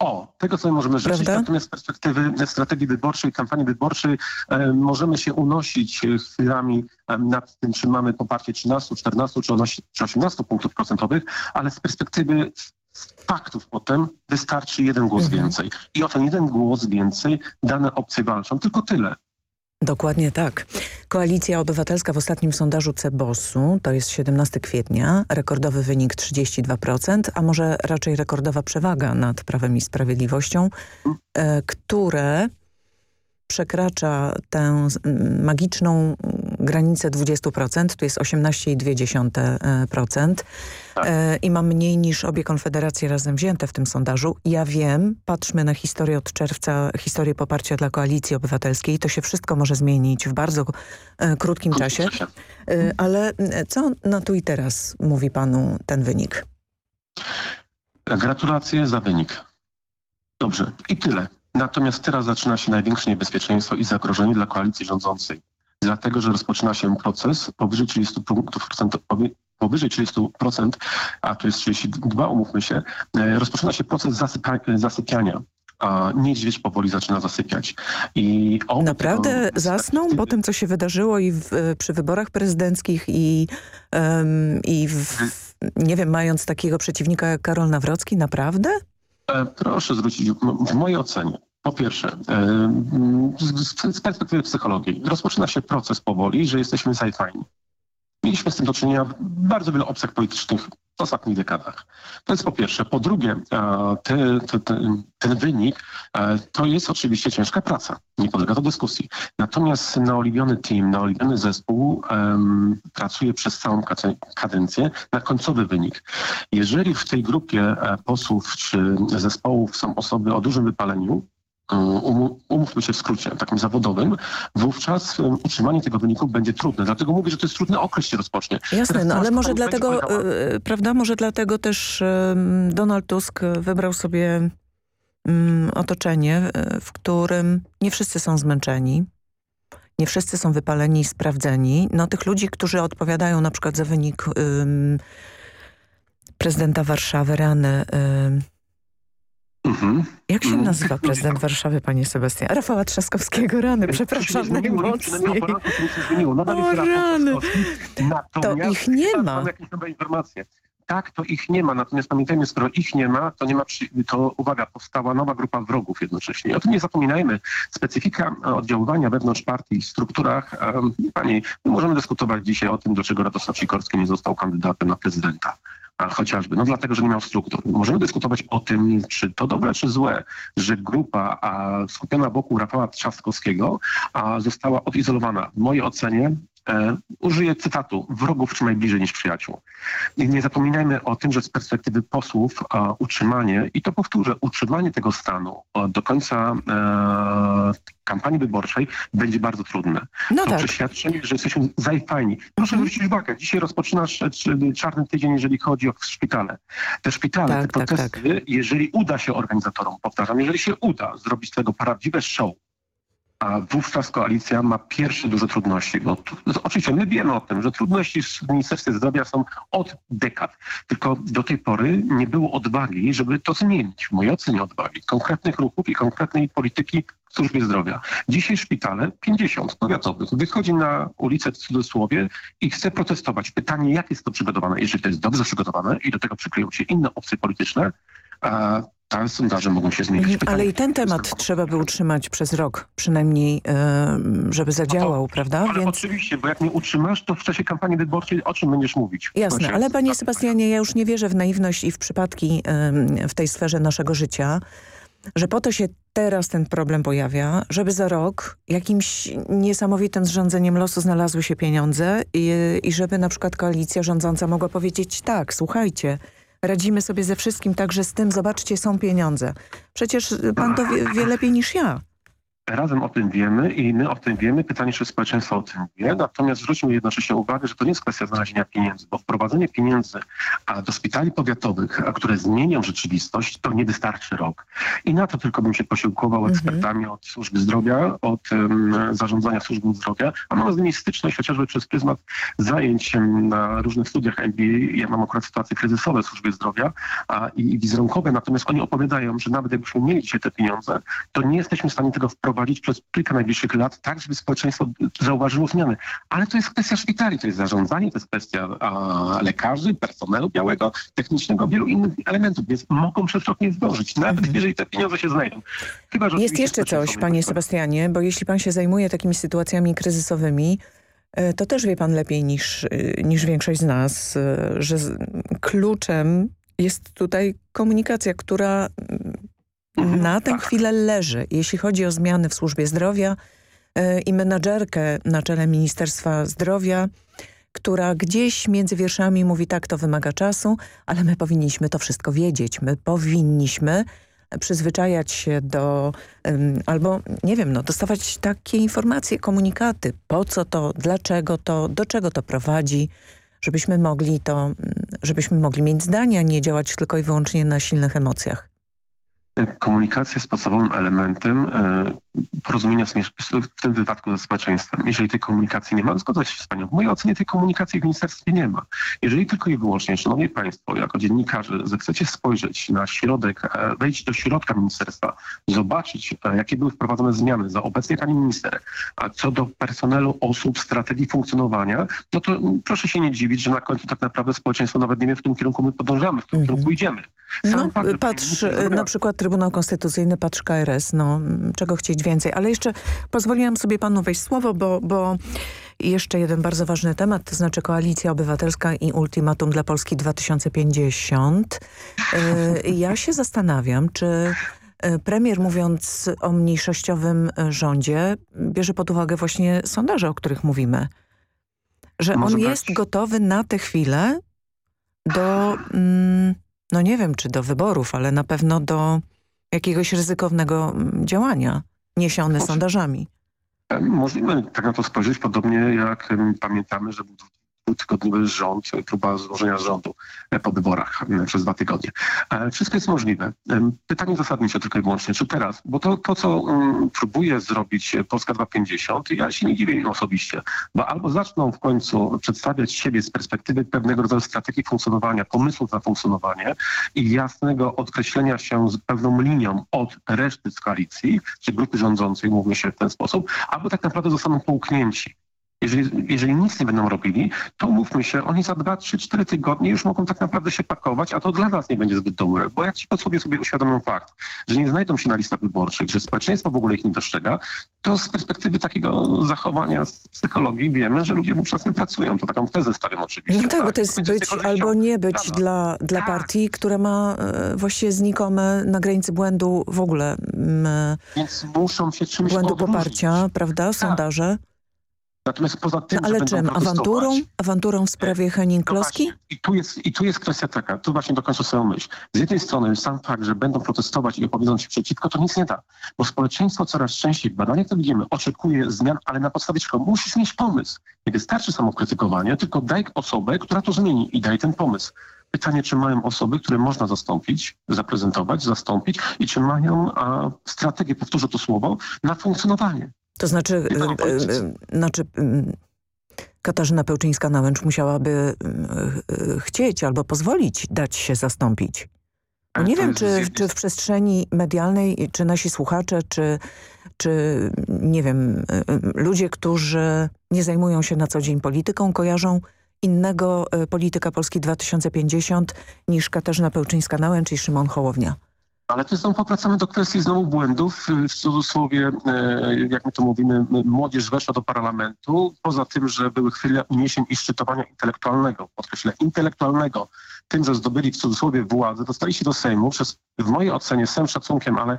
O, tego sobie możemy życzyć, Prawda? natomiast z perspektywy strategii wyborczej, kampanii wyborczej e, możemy się unosić chwilami e, nad tym, czy mamy poparcie 13, 14 czy 18 punktów procentowych, ale z perspektywy faktów potem wystarczy jeden głos mhm. więcej. I o ten jeden głos więcej dane opcje walczą. Tylko tyle.
Dokładnie tak. Koalicja Obywatelska w ostatnim sondażu Cebosu, to jest 17 kwietnia, rekordowy wynik 32%, a może raczej rekordowa przewaga nad Prawem i Sprawiedliwością, e, które przekracza tę magiczną granicę 20%, to jest 18,2%. Tak. E, I ma mniej niż obie konfederacje razem wzięte w tym sondażu. Ja wiem, patrzmy na historię od czerwca, historię poparcia dla Koalicji Obywatelskiej. To się wszystko może zmienić w bardzo e, krótkim czasie. E, ale co na tu i teraz mówi panu ten wynik?
Gratulacje za wynik. Dobrze, i tyle. Natomiast teraz zaczyna się największe niebezpieczeństwo i zagrożenie dla koalicji rządzącej. Dlatego, że rozpoczyna się proces powyżej 30 punktów procentowych powyżej 30%, a to jest 32, umówmy się, e, rozpoczyna się proces zasypa, zasypiania a niedźwiedź powoli zaczyna zasypiać.
I Naprawdę zasnął po tym, co się wydarzyło i w, przy wyborach prezydenckich i, um, i w, nie wiem, mając takiego przeciwnika jak Karol Nawrocki, naprawdę?
E, proszę zwrócić, w mojej ocenie, po pierwsze, e, z perspektywy psychologii, rozpoczyna się proces powoli, że jesteśmy zajfajni. Mieliśmy z tym do czynienia w bardzo wielu opcjach politycznych w ostatnich dekadach. To jest po pierwsze. Po drugie, e, te, te, te, ten wynik to jest oczywiście ciężka praca. Nie podlega to dyskusji. Natomiast naoliwiony team, naoliwiony zespół um, pracuje przez całą kadencję na końcowy wynik. Jeżeli w tej grupie e, posłów czy zespołów są osoby o dużym wypaleniu, umówmy się w skrócie, takim zawodowym, wówczas utrzymanie tego wyniku będzie trudne. Dlatego mówię, że to jest trudny okres się rozpocznie.
Jasne, no ale może dlatego, e, prawda, może dlatego też Donald Tusk wybrał sobie otoczenie, e, w którym nie wszyscy są zmęczeni, nie wszyscy są wypaleni i sprawdzeni. No tych ludzi, którzy odpowiadają na przykład za wynik prezydenta Warszawy, rany Mhm. Jak się nazywa prezydent Warszawy, panie Sebastian? Rafała Trzaskowskiego, rany, przepraszam najmocniej. O rany, to ich nie ma.
Tak, to ich nie ma. Natomiast pamiętajmy, skoro ich nie ma, to nie ma, to uwaga, powstała nowa grupa wrogów jednocześnie. O tym nie zapominajmy. Specyfika oddziaływania wewnątrz partii, strukturach, um, pani, my możemy dyskutować dzisiaj o tym, dlaczego Radosław Sikorski nie został kandydatem na prezydenta chociażby, no dlatego, że nie miał struktur. Możemy dyskutować o tym, czy to dobre, czy złe, że grupa a, skupiona wokół Rafała Trzaskowskiego a, została odizolowana. W mojej ocenie użyję cytatu, wrogów trzymaj bliżej niż przyjaciół. I nie zapominajmy o tym, że z perspektywy posłów utrzymanie, i to powtórzę, utrzymanie tego stanu do końca e, kampanii wyborczej będzie bardzo trudne.
No
to
tak.
przeświadczenie, że jesteśmy zajfajni. Proszę
Mhm.
zwrócić uwagę, dzisiaj rozpoczynasz e, czarny tydzień, jeżeli chodzi o szpitale. Te szpitale,
Tak,
te
tak,
protesty, jeżeli uda się organizatorom, powtarzam, jeżeli się uda zrobić z tego prawdziwe show, a wówczas koalicja ma pierwsze duże trudności. Bo tu, oczywiście my wiemy o tym, że trudności w Ministerstwie Zdrowia są od dekad. Tylko do tej pory nie było odwagi, żeby to zmienić. W mojej ocenie odwagi. Konkretnych ruchów i konkretnej polityki w służbie zdrowia. Dzisiaj szpitale, 50 powiatowych, wychodzi na ulicę w cudzysłowie i chce protestować. Pytanie, jak jest to przygotowane? Jeżeli to jest dobrze przygotowane i do tego przykryją się inne opcje polityczne, te sondaże mogą się zmienić. Pytanie,
Ale i ten temat trzeba by utrzymać przez rok, przynajmniej, e, żeby zadziałał, prawda?
Ale oczywiście, bo jak nie utrzymasz, to w czasie kampanii wyborczej o czym będziesz mówić?
Jasne, ale panie Sebastianie, ja już nie wierzę w naiwność i w przypadki em, w tej sferze naszego życia, że po to się teraz ten problem pojawia, żeby za rok jakimś niesamowitym zrządzeniem losu znalazły się pieniądze i, i żeby na przykład koalicja rządząca mogła powiedzieć tak, słuchajcie, radzimy sobie ze wszystkim, także z tym, zobaczcie, są pieniądze. Przecież pan to wie, wie lepiej niż ja.
Razem o tym wiemy i my o tym wiemy. Pytanie, czy społeczeństwo o tym wie. Natomiast zwróćmy jednocześnie uwagę, że to nie jest kwestia znalezienia pieniędzy, bo wprowadzenie pieniędzy do szpitali powiatowych, które zmienią rzeczywistość, to nie wystarczy rok. I na to tylko bym się posiłkował ekspertami od służby zdrowia, od um, zarządzania służbą zdrowia, a mamy z nimi styczność chociażby przez pryzmat zajęć na różnych studiach MBA. Ja mam akurat sytuacje kryzysowe w służbie zdrowia a, i, i wizerunkowe, natomiast oni opowiadają, że nawet jakbyśmy mieli dzisiaj te pieniądze, to nie jesteśmy w stanie tego wprowadzić przez kilka najbliższych lat, tak żeby społeczeństwo zauważyło zmiany. Ale to jest kwestia szpitali, to jest zarządzanie, to jest kwestia a, lekarzy, personelu białego, technicznego, wielu innych elementów, więc mogą przez rok nie zdążyć, nawet jeżeli te pieniądze się znajdą. Chyba,
Jest jeszcze coś, panie Sebastianie, bo jeśli pan się zajmuje takimi sytuacjami kryzysowymi, e, to też wie pan lepiej niż, e, niż większość z nas, e, że kluczem jest tutaj komunikacja, która na tę chwilę leży, jeśli chodzi o zmiany w służbie zdrowia e, i menadżerkę na czele Ministerstwa Zdrowia, która gdzieś między wierszami mówi tak, to wymaga czasu, ale my powinniśmy to wszystko wiedzieć. My powinniśmy przyzwyczajać się do, ym, albo nie wiem, no, dostawać takie informacje, komunikaty, po co to, dlaczego to, do czego to prowadzi, żebyśmy mogli to, mm, żebyśmy mogli mieć zdania, nie działać tylko i wyłącznie na silnych emocjach.
Komunikacja jest podstawowym elementem e, porozumienia w tym wypadku ze społeczeństwem. Jeżeli tej komunikacji nie ma, zgodzę się z Panią. W mojej ocenie tej komunikacji w ministerstwie nie ma. Jeżeli tylko i wyłącznie, Szanowni Państwo, jako dziennikarze, zechcecie spojrzeć na środek, e, wejść do środka ministerstwa, zobaczyć, e, jakie były wprowadzone zmiany za obecnie Pani Minister, a co do personelu, osób, strategii funkcjonowania, no to mm, proszę się nie dziwić, że na końcu tak naprawdę społeczeństwo nawet nie wie, w którym kierunku my podążamy, w którym kierunku idziemy. Sam
No,
fakt, że
patrz, na przykład Trybunał Konstytucyjny, patrz KRS, no czego chcieć więcej. Ale jeszcze pozwoliłam sobie panu wejść słowo, bo, bo jeszcze jeden bardzo ważny temat, to znaczy Koalicja Obywatelska i Ultimatum dla Polski 2050. Y, Ja się zastanawiam, czy y, premier mówiąc o mniejszościowym rządzie bierze pod uwagę właśnie sondaże, o których mówimy. Że
Może
on
brać-
jest gotowy na tę chwilę do, mm, no nie wiem czy do wyborów, ale na pewno do jakiegoś ryzykownego mm, działania niesione
Może-
sondażami.
E, Możliwe tak na to spojrzeć, podobnie jak pamiętamy, że był dwutygodniowy rząd, e, próba złożenia rządu e, po wyborach e, przez dwa tygodnie. Wszystko jest możliwe. Pytanie zasadnicze tylko i wyłącznie, czy teraz, bo to, to co um, próbuje zrobić Polska 250, ja się nie dziwię im osobiście, bo albo zaczną w końcu przedstawiać siebie z perspektywy pewnego rodzaju strategii funkcjonowania, pomysłów na funkcjonowanie i jasnego odkreślenia się z pewną linią od reszty z koalicji, czy grupy rządzącej, mówmy się w ten sposób, albo tak naprawdę zostaną połknięci. Jeżeli, jeżeli nic nie będą robili, to mówmy się, oni za 2, 3, 4 tygodnie już mogą tak naprawdę się pakować, a to dla nas nie będzie zbyt dobre. Bo jak ci posłowie sobie uświadomią fakt, że nie znajdą się na listach wyborczych, że społeczeństwo w ogóle ich nie dostrzega, to z perspektywy takiego zachowania z psychologii wiemy, że ludzie wówczas nie pracują. To taką tezę stawiam oczywiście.
No tak, bo to jest być albo nie być
Prawda.
dla, dla partii, która ma e, właściwie znikome na granicy błędu w ogóle mm,
Więc muszą się czymś
błędu
odróżnić.
poparcia, prawda, sondaże.
Natomiast poza tym,
no, ale
że
czym? Awanturą? Awanturą w sprawie Henning-Kloski?
No I tu, jest, I tu jest kwestia taka, tu właśnie dokończę swoją myśl. Z jednej strony sam fakt, że będą protestować i opowiedzą się przeciwko, to nic nie da. Bo społeczeństwo coraz częściej w badaniach to widzimy, oczekuje zmian, ale na podstawie czego? Musisz mieć pomysł. Nie wystarczy samo krytykowanie, tylko daj osobę, która to zmieni i daj ten pomysł. Pytanie, czy mają osoby, które można zastąpić, zaprezentować, zastąpić i czy mają a, strategię, powtórzę to słowo, na funkcjonowanie.
To znaczy, y, y, y, znaczy Katarzyna Pełczyńska-Nałęcz musiałaby chcieć albo pozwolić dać się zastąpić. Bo nie wiem, czy, czy w przestrzeni medialnej, czy nasi słuchacze, czy, czy nie wiem, ludzie, którzy nie zajmują się na co dzień polityką, kojarzą innego polityka Polski 2050 niż Katarzyna Pełczyńska-Nałęcz i Szymon Hołownia.
Ale to znowu powracamy do kwestii znowu błędów. W cudzysłowie, e, jak my to mówimy, młodzież weszła do parlamentu, poza tym, że były chwile uniesień i szczytowania intelektualnego, podkreślę, intelektualnego, tym, że zdobyli w cudzysłowie władzę, dostali się do Sejmu przez, w mojej ocenie, całym szacunkiem, ale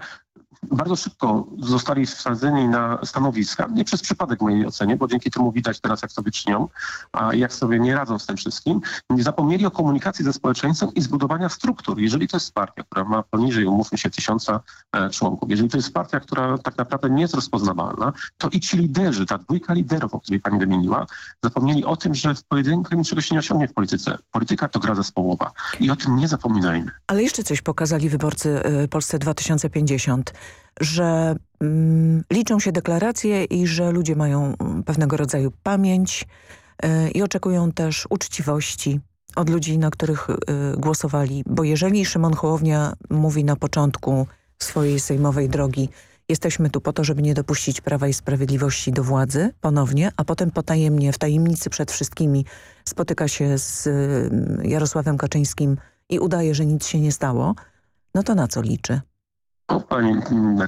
bardzo szybko zostali wsadzeni na stanowiska, nie przez przypadek w mojej ocenie, bo dzięki temu widać teraz, jak sobie czynią, a jak sobie nie radzą z tym wszystkim. Nie zapomnieli o komunikacji ze społeczeństwem i zbudowania struktur. Jeżeli to jest partia, która ma poniżej, umówmy się, tysiąca e, członków, jeżeli to jest partia, która tak naprawdę nie jest rozpoznawalna, to i ci liderzy, ta dwójka liderów, o której pani wymieniła, zapomnieli o tym, że w pojedynku niczego się nie osiągnie w polityce. Polityka to gra zespołowa i o tym nie zapominajmy.
Ale jeszcze coś pokazali wyborcy y, Polsce 2050 że mm, liczą się deklaracje i że ludzie mają mm, pewnego rodzaju pamięć y, i oczekują też uczciwości od ludzi, na których y, głosowali. Bo jeżeli Szymon Hołownia mówi na początku swojej sejmowej drogi jesteśmy tu po to, żeby nie dopuścić Prawa i Sprawiedliwości do władzy ponownie, a potem potajemnie, w tajemnicy przed wszystkimi spotyka się z y, Jarosławem Kaczyńskim i udaje, że nic się nie stało, no to na co liczy?
Pani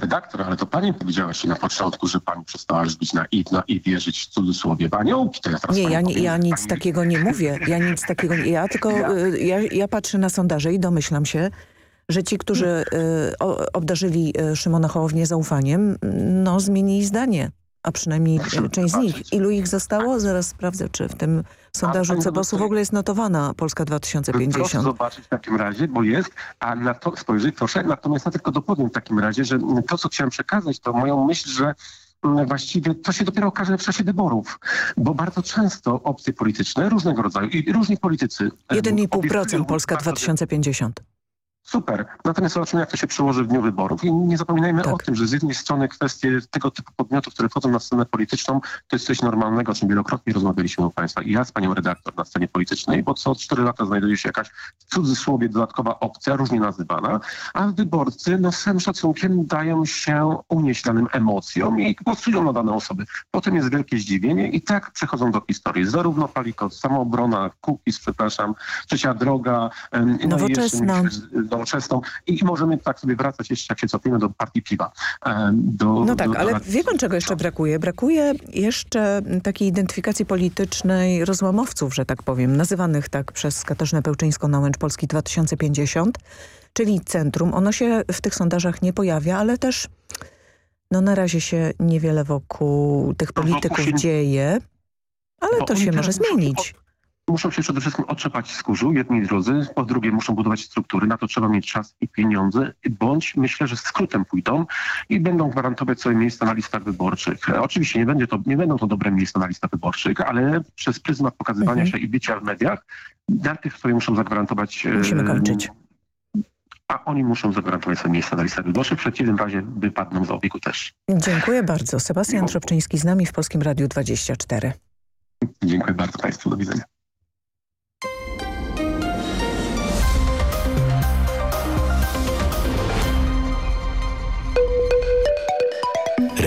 redaktor, ale to pani powiedziałaś na początku, że pani przestała żyć na i, na i wierzyć w cudzysłowie w aniołki. To ja
nie, ja, nie, ja nic pani... takiego nie mówię. Ja nic takiego nie... Ja tylko... Ja... Y, ja, ja patrzę na sondaże i domyślam się, że ci, którzy y, obdarzyli y, Szymona Hołownię zaufaniem, no zmienili zdanie. A przynajmniej część z nich. Ilu ich zostało? Zaraz sprawdzę, czy w tym sondażu Cebosu w ogóle jest notowana Polska 2050.
Proszę zobaczyć w takim razie, bo jest, a na to spojrzeć proszę. Natomiast ja tylko dopowiem w takim razie, że to, co chciałem przekazać, to moją myśl, że mm, właściwie to się dopiero okaże w czasie wyborów, bo bardzo często opcje polityczne różnego rodzaju i różni politycy...
1,5% Polska 2050.
Super. Natomiast zobaczymy, jak to się przełoży w dniu wyborów. I nie zapominajmy tak. o tym, że z jednej strony kwestie tego typu podmiotów, które wchodzą na scenę polityczną, to jest coś normalnego, o czym wielokrotnie rozmawialiśmy u Państwa. I ja z Panią redaktor na scenie politycznej, bo co cztery lata znajduje się jakaś w cudzysłowie dodatkowa opcja, różnie nazywana, a wyborcy, no z całym szacunkiem dają się unieść danym emocjom i głosują na dane osoby. Potem jest wielkie zdziwienie i tak przechodzą do historii. Zarówno Palikot, Samoobrona, Kukis, przepraszam, Trzecia Droga,
Nowoczesna.
No nowoczesną i możemy tak sobie wracać jeszcze, jak się cofniemy do partii piwa. Do,
no tak,
do,
ale do... wie pan czego jeszcze brakuje? Brakuje jeszcze takiej identyfikacji politycznej rozłamowców, że tak powiem, nazywanych tak przez Katarzynę Pełczyńską-Nałęcz Polski 2050, czyli centrum. Ono się w tych sondażach nie pojawia, ale też no na razie się niewiele wokół tych polityków no, dzieje, ale to się może zmienić
muszą się przede wszystkim otrzepać z kurzu, jedni i drudzy, po drugie muszą budować struktury, na to trzeba mieć czas i pieniądze, bądź myślę, że skrótem pójdą i będą gwarantować sobie miejsca na listach wyborczych. Oczywiście nie, będzie to, nie będą to dobre miejsca na listach wyborczych, ale przez pryzmat pokazywania mhm. się i bycia w mediach, dla tych, którzy muszą zagwarantować...
Musimy kończyć.
A oni muszą zagwarantować sobie miejsca na listach wyborczych, w przeciwnym razie wypadną z obiegu też.
Dziękuję bardzo. Sebastian Trzopczyński z nami w Polskim Radiu 24.
Dziękuję bardzo Państwu. Do widzenia.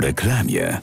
Reklamie.